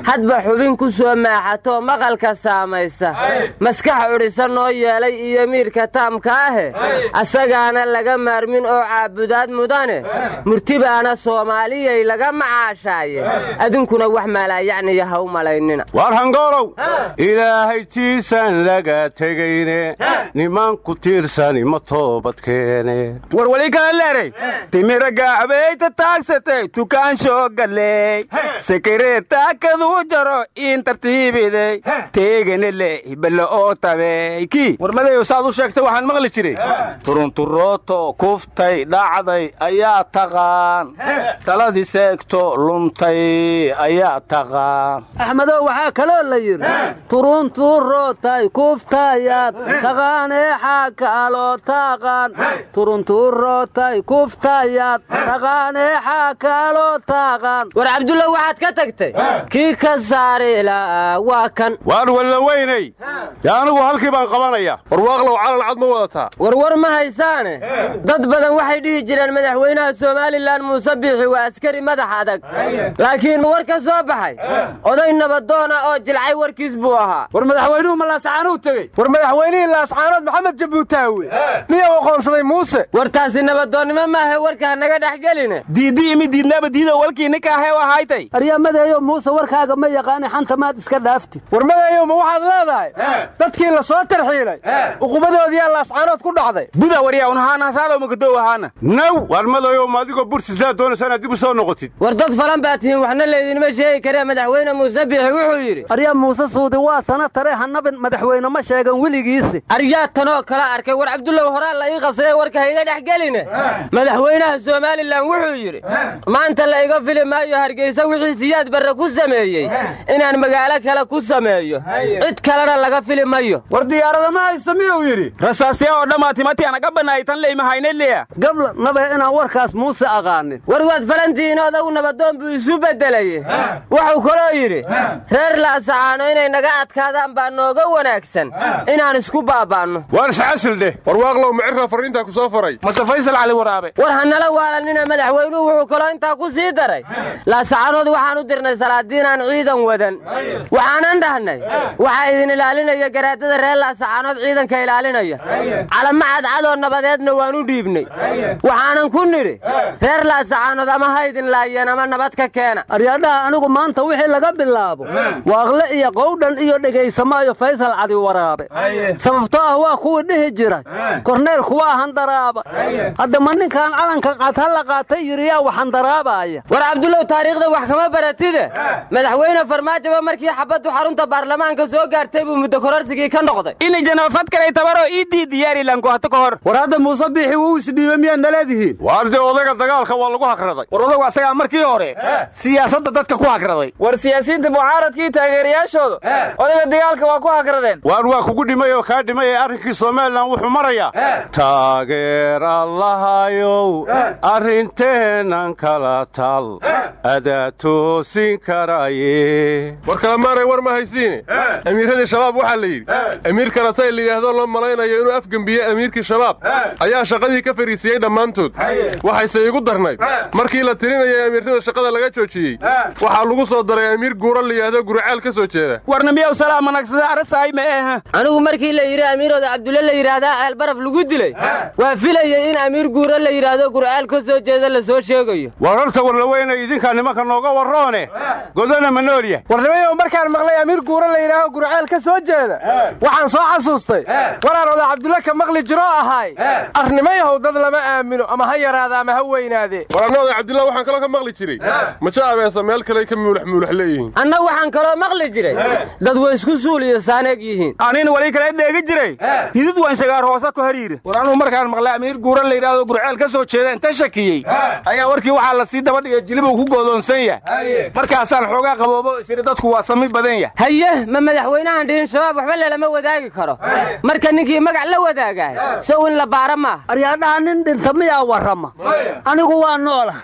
hadba xubin ku soo maaxato maqalka saamaysa. Maskax cudhisa noo yeelay iyo miirka taamka ahe asagaana laga maarmin oo caabudaad mudane. Murtibaana soomaaliyay laga macaashaaye. Adinkuna wax maalaayacniya ha u malaynina. War hangoolow ilaahay tiisan laga tegayne niman ku tiirsani ma toobadkeene war wali kala leeray. Timira gaacbayta taagsatay tukaansho galley sekereetaakaduu jaro in tartiibidey teegane le hiballa oo tabeyki war madayow saad u sheegtay waxaan maqli jiray. Turunturooto kuftay dhacday ayaa taqaan taladii seegto luntay ayaa taqaan axmedow waxaa kaloo la yidhi turunturootay kuftayaad taqaaneexaa kaaloo taaqaan. Turunturootay kuftayaad taqaaneexaa kaaloo taaqaan. War cabdulla waxaad ka tagtay kii ka saari ilaa waa kan. Waar walla weynay. Dee anigu halkii baan qabanaya. Warwaaqlow calal cad ma wadataa. Warwar ma haysaane? Dad badan waxay dhihi jireen madaxweynaha somalilan muuse biixi waa askari madax adag laakiin war ka soo baxay? Oday nabadoona oo jilcay warkiis buu ahaa. War madaxweynuhu ma laascaanuu tegey? War madaxweynihii laascaanood maxamed jabuutaawe. Miya u aqoonsaday muuse? War taasi nabadoonnimo maahe warka ha naga dhex geline. Diiddi imi diidnaaba diida walkii ninkaahe u ahaytay aryamadeeyo muuse warkaaga ma yaqaani xanta maad iska dhaaftid war madayow ma waxaad leedahay? Dadkii la soo tarxiilay. Uqubadoodiyaa laascaanood ku dhacday. Buda waryaa unhaanahasaadoo makadow ahaana naw waar madayow ma adigoo bursisaa doonaysa inaad dib u soo noqotid. War dad falan baa tihiin waxna laydinma sheegi karee madaxweyne muuse biixi wuxuu yidhi. Arya muuse suudi waa sana tare hanabin madaxweyne ma sheegan weligiisi. Aryaa tanoo kala arkay war cabdullow horaa la ii qasaya warka ha iga dhex geline. Madaxweynaha somalilan wuxuu yidhi maanta la iga fili maayo hargeysa wixii siyaad barre ku sameeyey. Inaan magaalo kale ku sameeyo. Cid kalena laga fili mayo war diyaarada ma haysta miyuu yidhi? Rasaastiya oo dhammaatimatii anaga bannaaytan leymahaynelia gabla nabe inaan warkaas muuse aqaanin falantihiin odagu nabadoon buu isu beddelay. Wuxuu kaloo yidhi reer laasacaano inay naga adkaadaan baa nooga wanaagsan. Inaan isku baaba'anno. Waar iscasil dheh warwaaqlow micirka fariintaa ku soo faray. Mase faysal cali waraabe. War hanala waalanina madaxweynuhu wuxuu kaloo intaa ku sii daray. Laasacaanood waxaan u dirnay salaadiinaan ciidan wadan. Waxaanan dhahnay. Waxaa idin ilaalinaya garaadada reer laasacaanood ciidanka ilaalinaya. Calama cadcadoo nabadeedna waan u dhiibnay. Waxaanan ku nidhi reer laasacaanood ama ha idin laayeen ama nabad ka keena. Aryadhaha anigu maanta wixii laga bilaabo waaqle iyo qowdhan iyo dhegaysamaayo faysal cadi waraabe. Sababtoo ah waa kuwii dhihi jiray. Korneelku waa handaraaba hadda ma ninkaan calanka qadha la qaatay yidhi yaa wax handaraabaya war cabdullow taariikhda wax kama baratide. Madaxweyne farmaajoba markii xabaddu xarunta baarlamaanka soo gaartay buu muddo kororsigii ka noqday. Ini janafad kalay tabaroo ii diidiyaarilanku hata ka hor. War hadda muuse biixi wuu isdhiibe miyaad naleedihiin waar dee odayga dagaalka waa lagu hakraday war odagu asagaa markii hore siyaasadda dadka ku hakraday war siyaasiyiinta mucaaradkii taageerayaashooda odayga dagaalka waa ku hakradeen waar waa kugu dhimay oo kaa dhimay ee arrinkii somalilan wuxuu marayaa. Taageer allahayow arrinteennan kala tal adaa toosin karaye war kalemaanay war ma haysiine amiiradii shabaab waxaa la yidhi amiir karatay la yidhaahdo loo malaynayo inuu afgembiye amiirkii shabaab. Ayaa shaqadii ka fariisiyey dhammaantood. Waxayse igu darnayd markii la tirinayay amiirrada shaqada laga joojiyey waxaa lagu soo daray amiir guura la yidhaahdo guriceel ka soo jeeda. Warna miyaw salaamanagsada arasaay ma eha anigu markii la yidhi amiirooda cabdulle la yidhaahdaa ceelbaraf lagu dilay. Waa filayay in amiir guura la yidhaahdo gurceel ka soo jeeda la soo sheegayo. War horta warlaweynay idinkaa nimanka nooga warroone. Godana ma nool yahay. Markaan maqlay amiir guura la yidhaaho gurceel ka soo jeeda? Waxaan soo xasuustay. Waraan oda cabdulle ka maqli jiroo ahaay arnimayahow dad lama aamino ama ha yaraada ama ha weynaadee cabdillah waxaan kaloo ka maqli jiray. Maja abeesa meel kale ka muulax muulax leeyihiin. Anna waxaan kaloo maqli jiray. Dad way isku suuliyo saaneeg yihiin. Anina wali kale dheegi jiray. Hidid waan shagaar hoose ku hariira war anuu markaan maqlay amiir guura la yidhaahdo gurceel ka soo jeeda inta shakiyey. Ayaa warkii waxaa la sii daba dhigay jilibuu ku goodoonsan yahay. Markaasaan xoogaa qaboobo isiri dadku waa sami badan yahay. Haye ma madaxweynahan dhihin shabaab waxba lelama wadaagi karo. Marka ninkii magac la wadaagaay sow in la baara maaha aryaadhaha nin dhinta miyaa warrama? Anigu waa noolah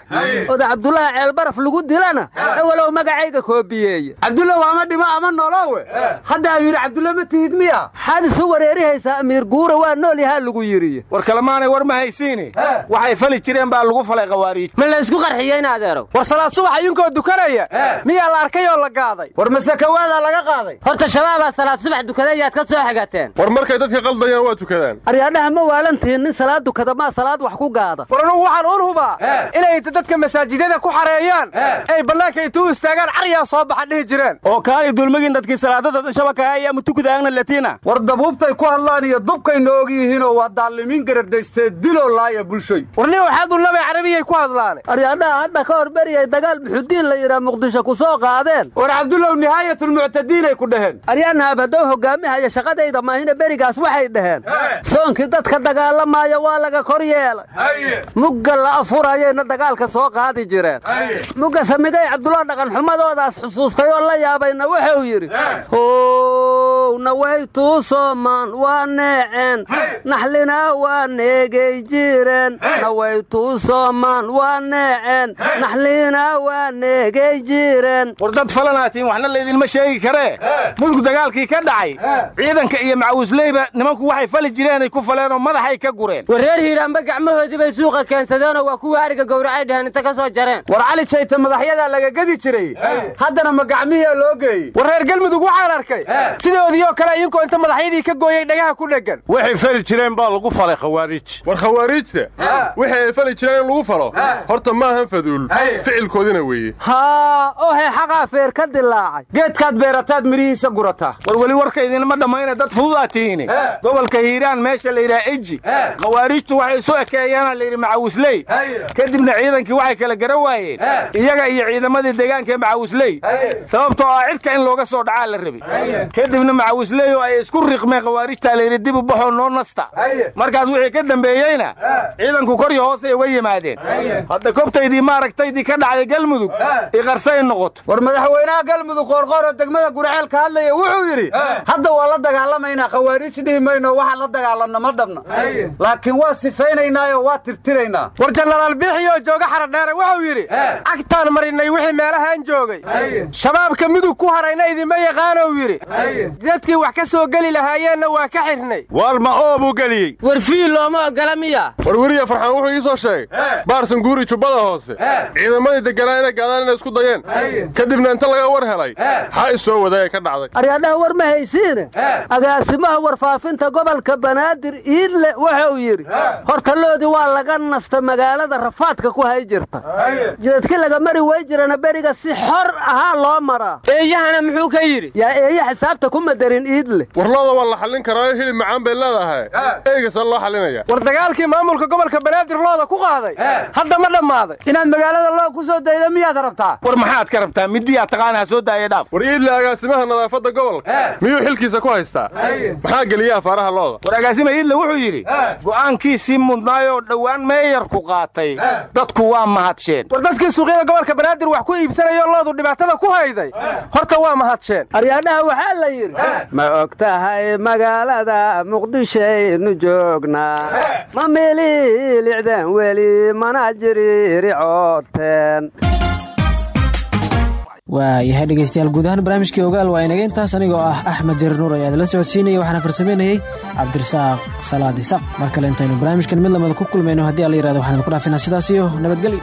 oda cabdulaahi ceelbaraf lagu dilana ewalow magacayga koobiyeeye. Cabdulla ama dhimo ama nolowe hadda amiir cabdulla ma tihid miya? Maxaad isu wareerihaysaa amiir guura waa nool yahaa lagu yidhi. War kalemaanay war ma haysiini. Waxay fali jireen baa lagu falay khawaariij ma la isku qarxiyeen adeerow war salaad subax idinkoo dukanaya. Miyaa la arkay oo la gaaday war masakawaadaa laga qaaday? Horta shabaabaa salaad subax dukaday yaad ka soo xagateen. War markay dadka qaldayaan waa tukadaan aryaadhaha ma waalantihin nin salaad dukada maa salaad wax ku gaada. War anugu waxaan un hubaa inay dadka masaajidada ku xareeyaan ay bannaanka intuu istaagaan caryaa soo baxa dhihi jireen. Oo kaali dulmagin dadkii salaadada shabaka ayaa mutukudaagna latina. War dabuubtay ku hadlaan iyo dubkay noog yihiinoo waa daalimiin garardaystee diloo laaya bulshoy warni waxaad ullabay carabiyay ku hadlaane aryaadhaha hadha ka hor beriyay dagaal buxudiin la yidhaa muqdisho ku soo qaadeen. War cabdullow nihaayatulmuctadiinay ku dhaheen. Aryaanaab haddow hoggaamihaya shaqadayda maahina berigaas waxay dhaheen. Soonkii dadka dagaalamaya waa laga kor yeelay. Mugga la afurayayna dagaalka soo qaadi jireen. Mugga samigay cabdulla dhaqanxumadoodaas xusuustay oo la yaabayna wuxuu yidhi howna waytuu soomaan waa neeceen. Naxlina waa neegay jireen nawaytuu soomaan waa neeceen. Naxlina waa neegay jireen war dad falanaatiin waxna laydinma sheegi karee? Mudug dagaalkii ka dhacay. Ciidanka iyo macawisleyba nimanku waxay fali jireenay ku faleenoo madaxay ka gureen. War reer hiiraanba gacmahoodii bay suuqa keensadeenoo waa kuwii ariga gowracay dheheen inta ka soo jareen. War cali jayta madaxyadaa laga gedi jiray? Haddana ma gacmihiyaa loo geeyey? War reer galmudug waxaan arkay sidoodiioo kale iyinkoo inta madaxyadii ka gooyey dhagaha ku dheggan waxay fali jireen baa lagu falay khawaariij war khawaariijta wixii ay fali jireen in lagu falo? Horta maahan faduul ficilkoodina weeye. Haa ohe xaqaa feer ka dilaacay geedkaad beerataad midhihiisa gurataa war weli warka idinma dhammayna dad fududaa gobolka hiiraan meesha la yidhaha eji. Khawaariijtu waxay isu ekeeyaana layidhi macawisley kadibna ciidankii waxay kala gara waayeen. Iyaga iyo ciidamadii deegaanka ee macawisley sababtoo ah cidka in looga soo dhacaa la rabay. Kadibna macawisley oo ay isku riqmeen khawaarijtaa layidhi dib u baxoo noo nasta. Markaas wixii ka dambeeyeyna ciidanku kor iyo hoosay uga yimaadeen. Hadda kobtaydii maaragtaydii ka dhacday galmudug iqarsay noqoto war madaxweynaha galmudug qoorqooroo degmada gurceel ka hadlaya wuxuu yidhi hadda waa la dagaalamaynaa khawaariij dhihi mayno waxaan la dagaalanna ma dhabna laakiin waa sifaynaynaayo waa tirtiraynaa war jenaraal biixiyoo jooga xaradheere wuxuu yidhi agtaan marinay wixii meelahaan joogay. Shabaabka midug ku harayna idinma yaqaanow yidhi dadkii wax ka soo geli lahaayeenna waa ka xidhnay waalma oobuu geliyey. War fiil looma ogola miya. Farxaan wuxuu ii soo sheegay baarsan guuri jubbada hoose. Ciidamadii deganaa inay gaadaan inay isku dayeen. Kadibna inta laga war helay xaa is soo wadaaya ka dhacday. Aryaadhaha war ma haysiine. Agaasimaha warfaafinta gobolka banaadir iidle wuxuu yidhi hortaloodii waa laga nasta magaalada rafaadka ku hay jirta. Jidadki laga mari way jirana beriga si xor ahaa loo maraa. Eeyahana muxuu ka yidhi? Yaa eeya xisaabta ku madarin iidle warlooda waa la xallin karaayo hilib macaan bay leedahay. Eegasa loo xallinaya. War dagaalkii maamulka gobolka banaadir looda ku qaaday. Hadda ma dhammaaday. Inaad magaalada loo ku soo dayda miyaad rabtaa? War maxaad ka rabtaa? Midiyaa taqaanaa soo daaya dhaaf. War iidle agaasimaha nadaafadda gobolka. Miyuu xilkiisa ku haystaa? Maxaa geliya afaaraha looda war agaasima iidle wuxuu yidhi go'aankiisii mudnaayoo dhowaan meeyarku qaatay. Dadku waa mahadsheen. War dadkii suuqyada gobolka banaadir wax ku iibsanayo loodu dhibaatada ku hayday. Horta waa mahadsheen. Aryaadhaha waxaa la yidhi ma og tahay magaalada muqdishaynu joognaa ma mililicdeen weli mana jiriiricooteen waayahay dhegeystayaal guud ahaan barnaamijkii ogaal waa inaga intaas anigoo ah axmed jarir nuur ayaa idinla socodsiinaya waxaana farsameynayey cabdirasaaq salaad isaq mar kale intaynu barnaamijkan mid lamada ku kulmayno haddii alla yiraahdo waxaan idinku dhaafinaa sidaas iyo nabadgelyo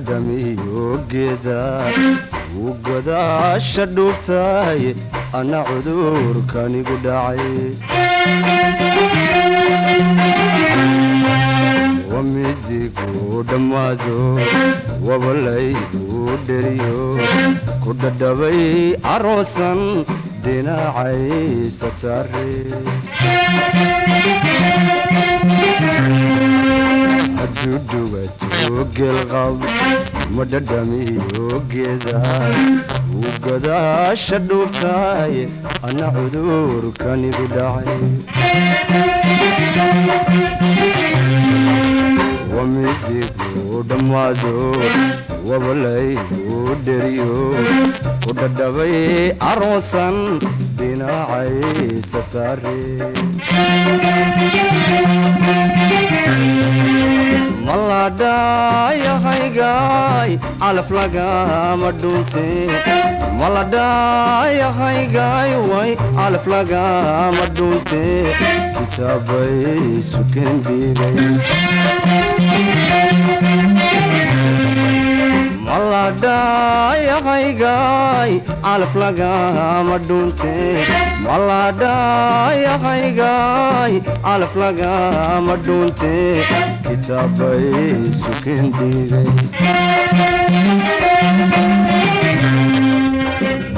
ma dhadhamiyo geeda wuu godaasha dhuubtahay anna cudurkanigu dhacay wamidigu dhammaado wabalaygu dheriyo ku dhadhabay aroosan dhinacaysa saare hadduu dhugato geelqab ma dhadhamiyo geeda wuu godaasha dhuubtahay anna cudurkanigu dhacay aroosan dhinacaysa saare maladhayahaygaay calaf lagama dhunte maladhayahaygaay way calaf lagama dhunte kitaabay suken dhigay maladhayahaygaay calaf lagama dhunte maladhayahaygaay calaf lagama dhunte kitaabay suken dhigay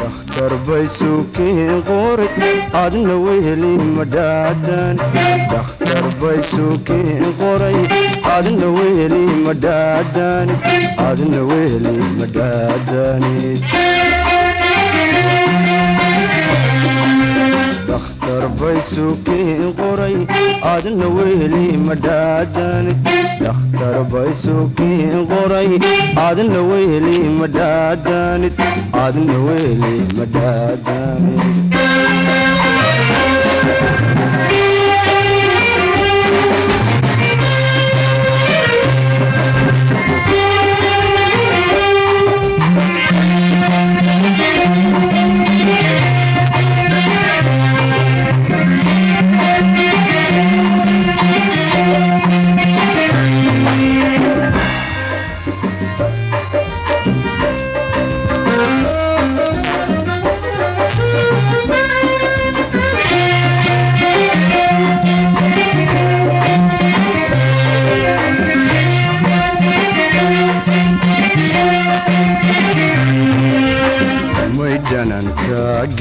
dakhtar bay suukiin qoray adna weheli madhaadan dakhtar bay suukiin qoray adna weheli madhaadanid adna weheli madhaadanid dakhtar bay suukiin qoray adna weheli madhaadanid dakhtar bay suukiin qoray adna weheli madhaadanid adna weheli madhaadanid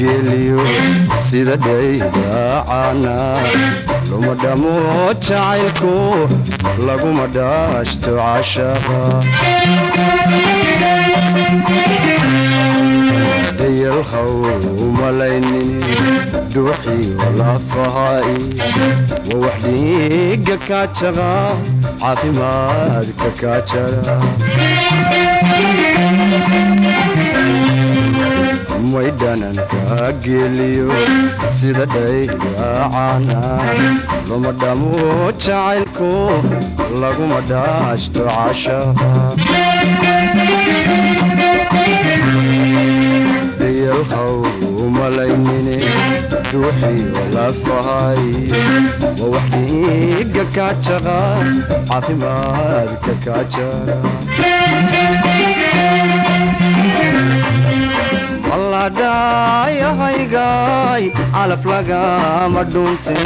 geliyo sida dhaydaacana luma dhamo jacaylku laguma dhaashto cashaqa dayalhaw umalaynin dhuuxii walaafahaai waa wax dhiiga kaajaqa caafimaadka kaajara geliyo sida dhaydaacana luma dhamo jacaylku laguma dhaashto cashaqa dayalhaw umalaynine dhuuxii walaafahay waa wax dhiiga caafimaadka maladhayahaygaay calaf lagama dhunte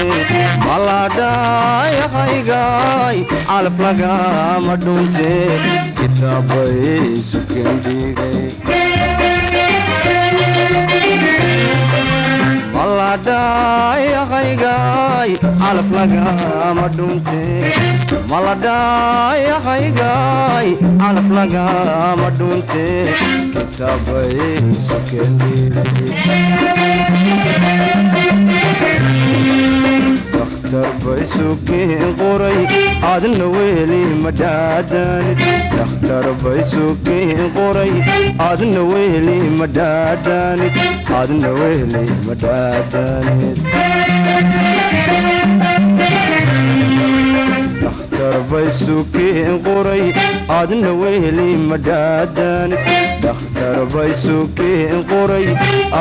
maladhayahaygaay calaf lagama dhunte kitaabay suken maladhayahaygaay calaf lagama dhunte kitaabay suken dakhtar bay sukiin qoray adna weheli madhaadanid dakhtar bay sukiin qoray adna weheli madhaadanid adna weheli madhaadanid dakhtar bay sukiin qoray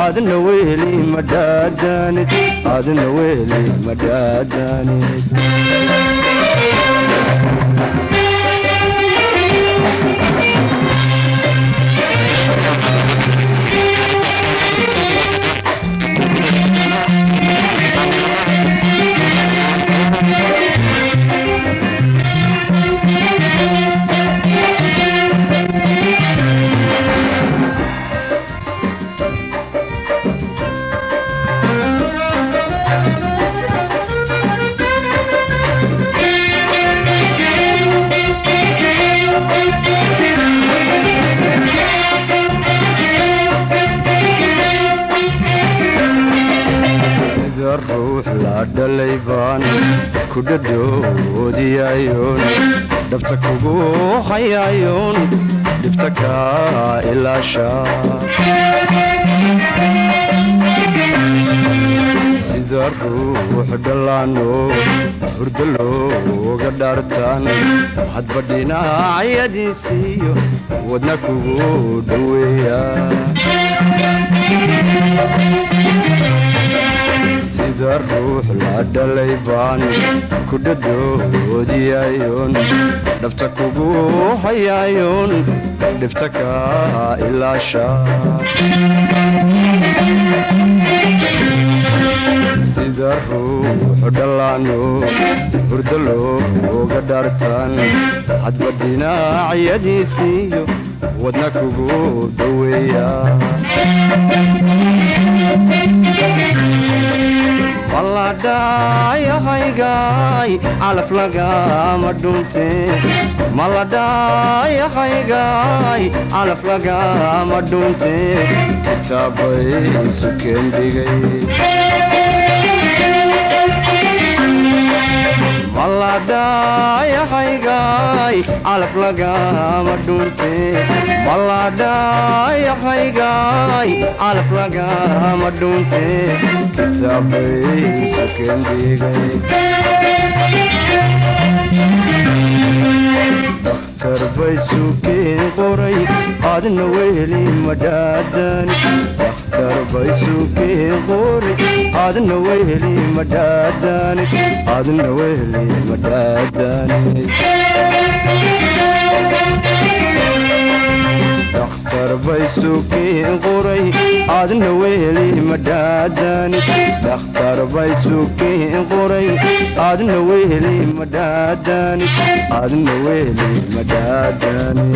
adna weheli madhaadanid dakhtar bay sukiin qoray adna weheli madhaadanid adna weheli madhaadanid sida ruux la dhalay baan ku dhadhoodiyayoon dhabta kugu hayayoon dhibta kaa ilaasha sida ruux dhallaano hurdo looga dhaartaan hadba dhinacyadiisiiyo wadna kugu dhoweeya sida ruux la dhalay baan ku dhadhoodiyayoon dhabta kugu hayayoon dhibta kaa ilaasha. Sida ruux dhallaano hurdo looga dhaartaan hadba dhinacyadiisiiyo wadna kugu dhoweeya maladhayahaygaay calaf lagama dhunte maladhayahaygaay calaf lagama dhunte kitaabay sukeen dhigay maladhayahaygaay calaf lagama dhunte maladhayahaygaay calaf lagama dhunte kitaabay sukeen dhigay dakhtar bay sukeen qoray adna weheli madhaadani dakhtar bay sukeen qoray adna weheli madhaadani adna weheli madhaadani dakhtar bay sukeen qoray adna weheli madhaadani dakhtar bay sukeen qoray adna weheli madhaadani adna weheli madhaadani